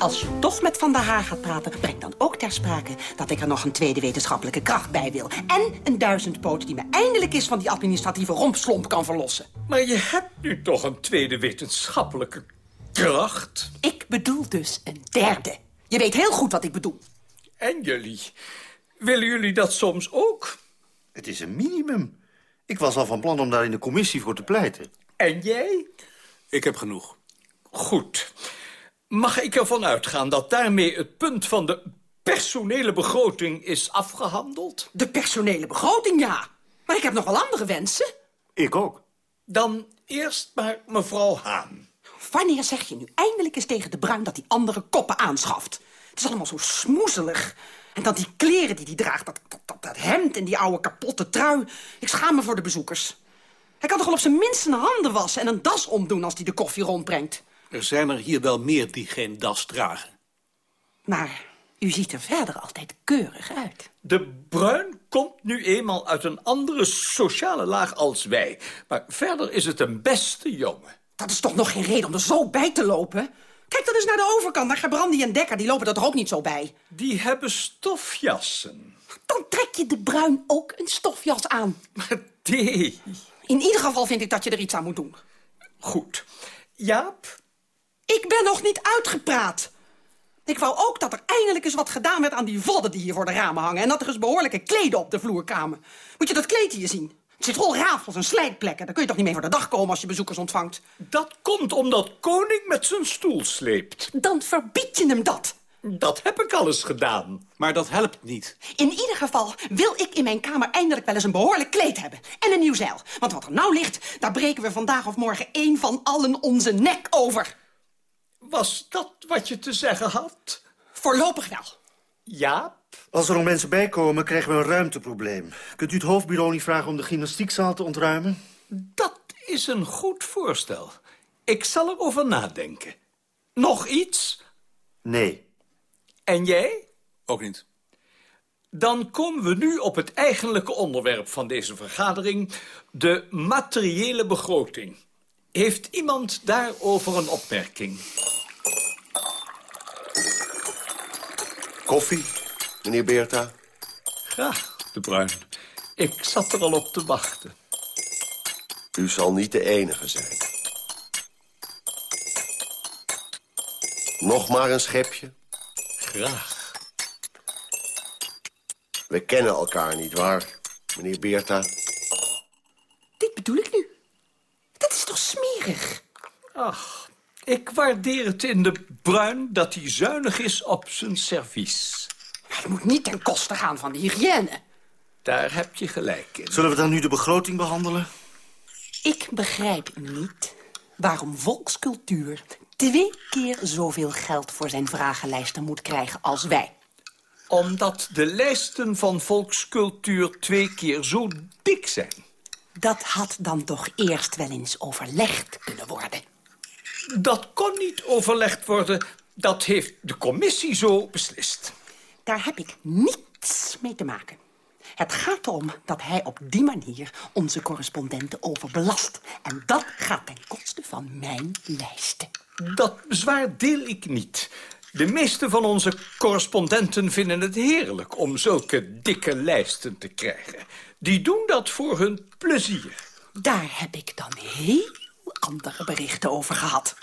Als je toch met Van der Haar gaat praten, breng dan ook ter sprake... dat ik er nog een tweede wetenschappelijke kracht bij wil. En een duizendpoot die me eindelijk eens van die administratieve rompslomp kan verlossen. Maar je hebt nu toch een tweede wetenschappelijke kracht? Ik bedoel dus een derde. Je weet heel goed wat ik bedoel. En jullie? Willen jullie dat soms ook? Het is een minimum. Ik was al van plan om daar in de commissie voor te pleiten. En jij? Ik heb genoeg. Goed. Mag ik ervan uitgaan dat daarmee het punt van de personele begroting is afgehandeld? De personele begroting, ja. Maar ik heb nog wel andere wensen. Ik ook. Dan eerst maar mevrouw Haan. Wanneer zeg je nu eindelijk eens tegen de Bruin dat hij andere koppen aanschaft? Het is allemaal zo smoezelig. En dan die kleren die hij draagt, dat, dat, dat, dat hemd en die oude kapotte trui. Ik schaam me voor de bezoekers. Hij kan toch wel op zijn minst zijn handen wassen en een das omdoen als hij de koffie rondbrengt. Er zijn er hier wel meer die geen das dragen. Maar u ziet er verder altijd keurig uit. De Bruin komt nu eenmaal uit een andere sociale laag als wij. Maar verder is het een beste jongen. Dat is toch nog geen reden om er zo bij te lopen? Kijk dan eens naar de overkant, naar Gebrandi en Dekker. Die lopen er toch ook niet zo bij? Die hebben stofjassen. Dan trek je de Bruin ook een stofjas aan. Maar die... In ieder geval vind ik dat je er iets aan moet doen. Goed. Jaap? Ik ben nog niet uitgepraat. Ik wou ook dat er eindelijk eens wat gedaan werd aan die vodden die hier voor de ramen hangen... en dat er eens behoorlijke kleden op de vloerkamer. Moet je dat kleed hier zien? Het zit vol rafels en slijkplekken. Daar kun je toch niet mee voor de dag komen als je bezoekers ontvangt? Dat komt omdat koning met zijn stoel sleept. Dan verbied je hem dat. Dat heb ik alles gedaan. Maar dat helpt niet. In ieder geval wil ik in mijn kamer eindelijk wel eens een behoorlijk kleed hebben. En een nieuw zeil. Want wat er nou ligt, daar breken we vandaag of morgen één van allen onze nek over. Was dat wat je te zeggen had? Voorlopig wel. Jaap? Als er nog mensen bij komen, krijgen we een ruimteprobleem. Kunt u het hoofdbureau niet vragen om de gymnastiekzaal te ontruimen? Dat is een goed voorstel. Ik zal erover nadenken. Nog iets? Nee. En jij? Ook niet. Dan komen we nu op het eigenlijke onderwerp van deze vergadering. De materiële begroting. Heeft iemand daarover een opmerking? Koffie, meneer Beerta? Graag, de Bruin. Ik zat er al op te wachten. U zal niet de enige zijn. Nog maar een schepje? Graag. We kennen elkaar niet, waar, meneer Beerta? Dit bedoel ik nu. Dat is toch smerig? Ach, ik waardeer het in de Bruin dat hij zuinig is op zijn servies. Het moet niet ten koste gaan van de hygiëne. Daar heb je gelijk in. Zullen we dan nu de begroting behandelen? Ik begrijp niet waarom volkscultuur twee keer zoveel geld voor zijn vragenlijsten moet krijgen als wij. Omdat de lijsten van volkscultuur twee keer zo dik zijn. Dat had dan toch eerst wel eens overlegd kunnen worden. Dat kon niet overlegd worden. Dat heeft de commissie zo beslist. Daar heb ik niets mee te maken. Het gaat erom dat hij op die manier onze correspondenten overbelast. En dat gaat ten koste van mijn lijsten. Dat bezwaar deel ik niet. De meeste van onze correspondenten vinden het heerlijk om zulke dikke lijsten te krijgen. Die doen dat voor hun plezier. Daar heb ik dan heel andere berichten over gehad.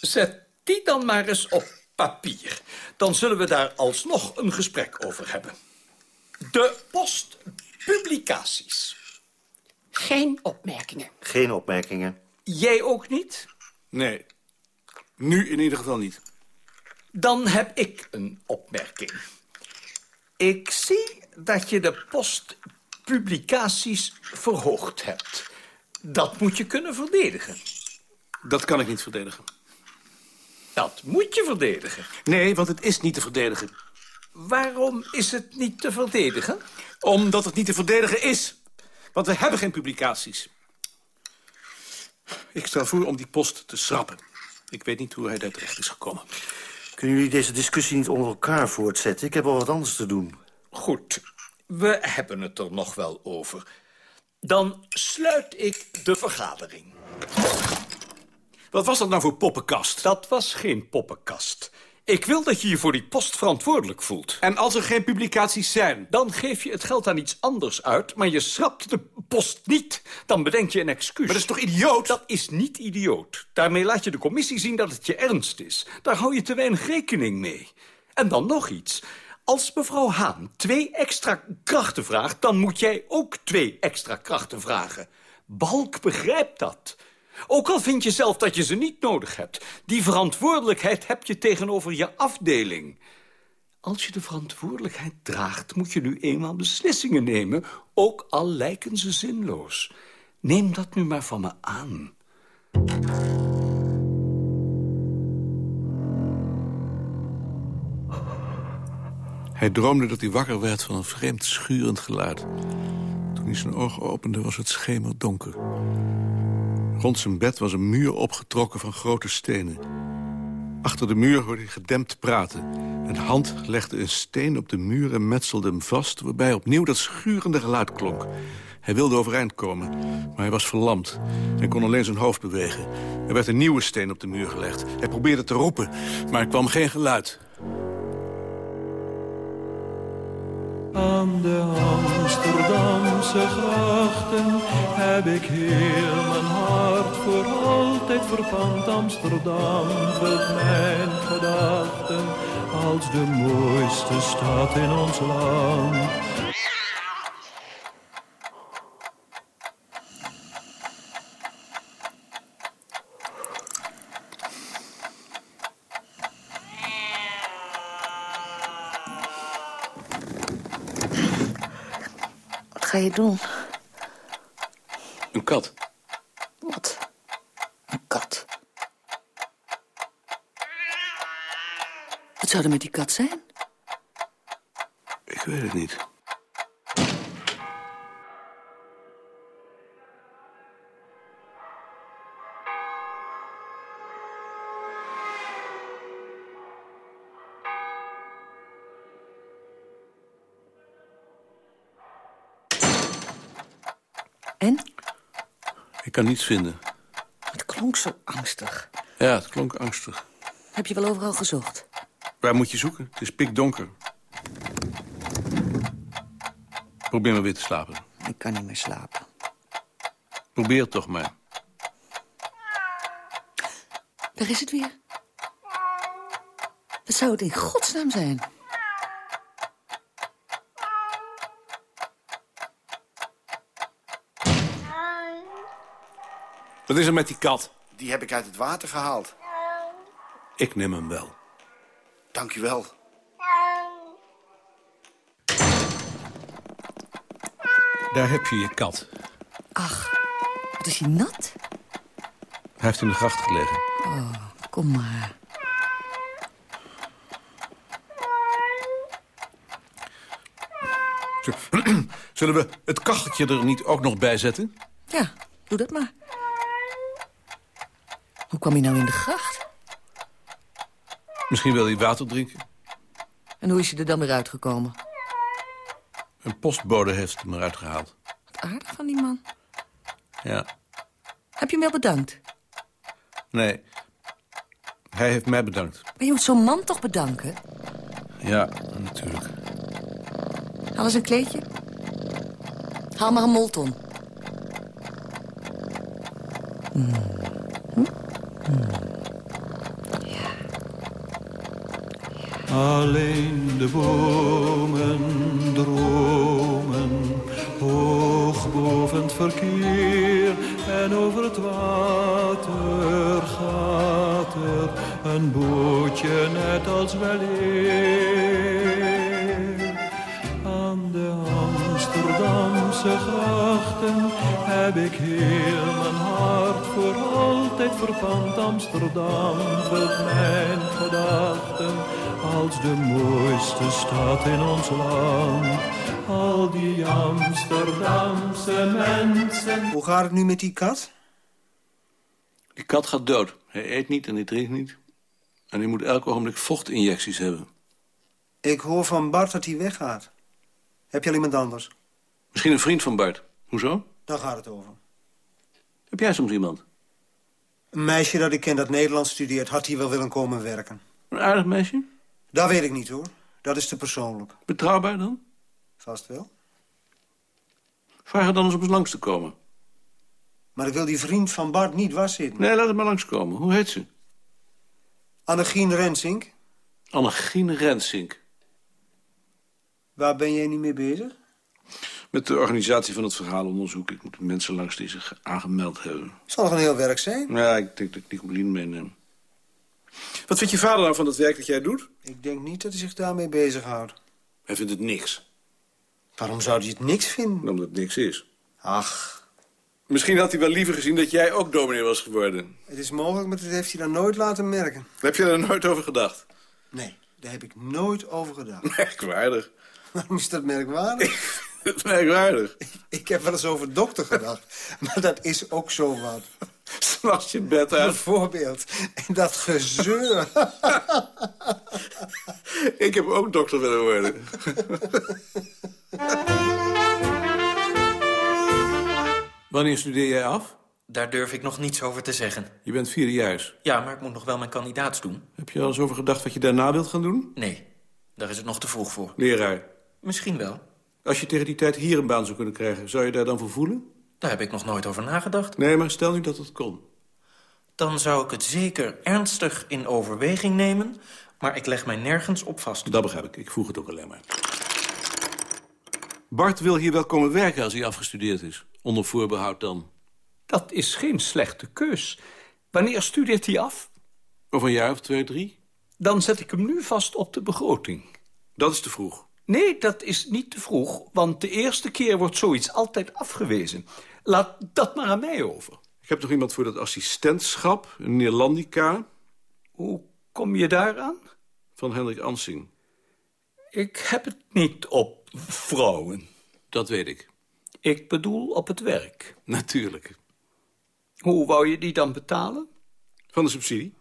Zet die dan maar eens op papier. Dan zullen we daar alsnog een gesprek over hebben. De postpublicaties. Geen opmerkingen. Geen opmerkingen. Jij ook niet? Nee. Nu in ieder geval niet. Dan heb ik een opmerking. Ik zie dat je de postpublicaties verhoogd hebt. Dat moet je kunnen verdedigen. Dat kan ik niet verdedigen. Dat moet je verdedigen. Nee, want het is niet te verdedigen. Waarom is het niet te verdedigen? Omdat het niet te verdedigen is. Want we hebben geen publicaties. Ik stel voor om die post te schrappen. Ik weet niet hoe hij daar terecht is gekomen. Kunnen jullie deze discussie niet onder elkaar voortzetten? Ik heb al wat anders te doen. Goed, we hebben het er nog wel over. Dan sluit ik de vergadering. Wat was dat nou voor poppenkast? Dat was geen poppenkast. Ik wil dat je je voor die post verantwoordelijk voelt. En als er geen publicaties zijn? Dan geef je het geld aan iets anders uit, maar je schrapt de post niet. Dan bedenk je een excuus. Maar dat is toch idioot? Dat is niet idioot. Daarmee laat je de commissie zien dat het je ernst is. Daar hou je te weinig rekening mee. En dan nog iets. Als mevrouw Haan twee extra krachten vraagt... dan moet jij ook twee extra krachten vragen. Balk begrijpt dat. Ook al vind je zelf dat je ze niet nodig hebt. Die verantwoordelijkheid heb je tegenover je afdeling. Als je de verantwoordelijkheid draagt, moet je nu eenmaal beslissingen nemen, ook al lijken ze zinloos. Neem dat nu maar van me aan. Hij droomde dat hij wakker werd van een vreemd schurend geluid. Toen hij zijn ogen opende was het schemerdonker. Rond zijn bed was een muur opgetrokken van grote stenen. Achter de muur hoorde hij gedempt praten. Een hand legde een steen op de muur en metselde hem vast... waarbij opnieuw dat schurende geluid klonk. Hij wilde overeind komen, maar hij was verlamd. en kon alleen zijn hoofd bewegen. Er werd een nieuwe steen op de muur gelegd. Hij probeerde te roepen, maar er kwam geen geluid. Aan de Amsterdamse grachten heb ik heel mijn hart voor altijd verpand. Amsterdam vult mijn gedachten als de mooiste stad in ons land. Doen? Een kat. Wat? Een kat. Wat zou er met die kat zijn? Ik weet het niet. Niets vinden. Het klonk zo angstig. Ja, het klonk angstig. Heb je wel overal gezocht? Waar moet je zoeken? Het is pikdonker. Probeer maar weer te slapen. Ik kan niet meer slapen. Probeer toch maar. Daar is het weer. Wat zou het in godsnaam zijn? Wat is er met die kat? Die heb ik uit het water gehaald. Ik neem hem wel. Dank u wel. Daar heb je je kat. Ach, wat is hij nat? Hij heeft in de gracht gelegen. Oh, kom maar. Zullen we het kacheltje er niet ook nog bij zetten? Ja, doe dat maar. Hoe kwam hij nou in de gracht? Misschien wil hij water drinken. En hoe is hij er dan weer uitgekomen? Een postbode heeft hem eruit gehaald. Wat aardig van die man. Ja. Heb je hem wel bedankt? Nee. Hij heeft mij bedankt. Maar je moet zo'n man toch bedanken? Ja, natuurlijk. Haal eens een kleedje. Haal maar een molton. Hmm. Hmm. Alleen de bomen dromen, hoog boven het verkeer. En over het water gaat er een bootje net als weleer. Aan de Amsterdamse grachten heb ik heel mijn hart voor altijd verpand. Amsterdam vult mijn gedachten als de mooiste stad in ons land. Al die Amsterdamse mensen. Hoe gaat het nu met die kat? Die kat gaat dood. Hij eet niet en hij drinkt niet. En hij moet elk ogenblik vochtinjecties hebben. Ik hoor van Bart dat hij weggaat. Heb je al iemand anders? Misschien een vriend van Bart. Hoezo? Daar gaat het over. Heb jij soms iemand? Een meisje dat ik ken dat Nederlands studeert... had hier wel willen komen werken. Een aardig meisje? Dat weet ik niet, hoor. Dat is te persoonlijk. Betrouwbaar dan? Vast wel. Vraag haar dan eens om eens langs te komen. Maar ik wil die vriend van Bart niet waszitten. Nee, laat het maar langskomen. Hoe heet ze? Annegien Rensink. Annegien Rensink. Waar ben jij niet mee bezig? Met de organisatie van het verhaalonderzoek. Ik moet de mensen langs die zich aangemeld hebben. Zal nog een heel werk zijn? Ja, ik denk dat ik Nicolien meeneem. Wat vindt je vader nou van het werk dat jij doet? Ik denk niet dat hij zich daarmee bezighoudt. Hij vindt het niks. Waarom zou hij het niks vinden? Omdat het niks is. Ach. Misschien had hij wel liever gezien dat jij ook dominee was geworden. Het is mogelijk, maar dat heeft hij dan nooit laten merken. Heb je er nooit over gedacht? Nee, daar heb ik nooit over gedacht. Merkwaardig. Waarom is dat merkwaardig? Merkwaardig. Ik heb wel eens over dokter gedacht. maar dat is ook zo wat. S'nachts je bed uit. Bijvoorbeeld. En dat gezeur. ik heb ook dokter willen worden. Wanneer studeer jij af? Daar durf ik nog niets over te zeggen. Je bent vierdejaars. Ja, maar ik moet nog wel mijn kandidaats doen. Heb je al eens over gedacht wat je daarna wilt gaan doen? Nee, daar is het nog te vroeg voor. Leraar. Misschien wel. Als je tegen die tijd hier een baan zou kunnen krijgen, zou je daar dan voor voelen? Daar heb ik nog nooit over nagedacht. Nee, maar stel nu dat het kon. Dan zou ik het zeker ernstig in overweging nemen... maar ik leg mij nergens op vast. Dat begrijp ik. Ik vroeg het ook alleen maar. Bart wil hier wel komen werken als hij afgestudeerd is. Onder voorbehoud dan. Dat is geen slechte keus. Wanneer studeert hij af? Over een jaar of twee, drie. Dan zet ik hem nu vast op de begroting. Dat is te vroeg. Nee, dat is niet te vroeg, want de eerste keer wordt zoiets altijd afgewezen. Laat dat maar aan mij over. Ik heb nog iemand voor dat assistentschap, een Neerlandica. Hoe kom je daaraan? Van Hendrik Ansing. Ik heb het niet op vrouwen. Dat weet ik. Ik bedoel op het werk. Natuurlijk. Hoe wou je die dan betalen? Van de subsidie.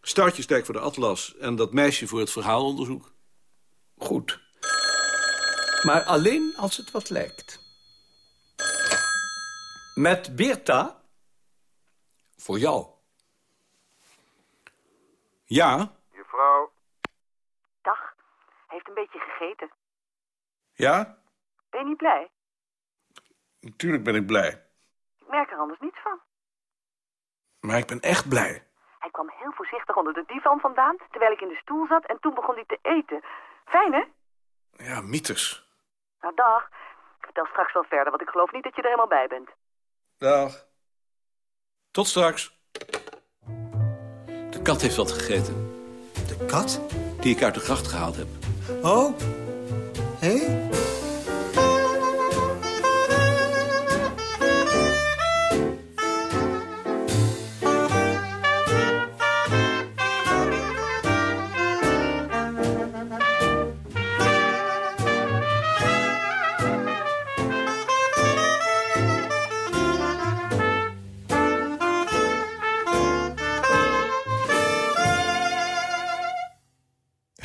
Startjesdijk voor de atlas en dat meisje voor het verhaalonderzoek. Goed. Maar alleen als het wat lijkt. Met Beerta? Voor jou. Ja? Juffrouw. Dag. Heeft een beetje gegeten. Ja? Ben je niet blij? Natuurlijk ben ik blij. Ik merk er anders niets van. Maar ik ben echt blij. Hij kwam heel voorzichtig onder de divan vandaan, terwijl ik in de stoel zat en toen begon hij te eten. Fijn, hè? Ja, mieters. Nou, dag. Ik vertel straks wel verder, want ik geloof niet dat je er helemaal bij bent. Dag. Tot straks. De kat heeft wat gegeten. De kat? Die ik uit de gracht gehaald heb. Oh. Hé?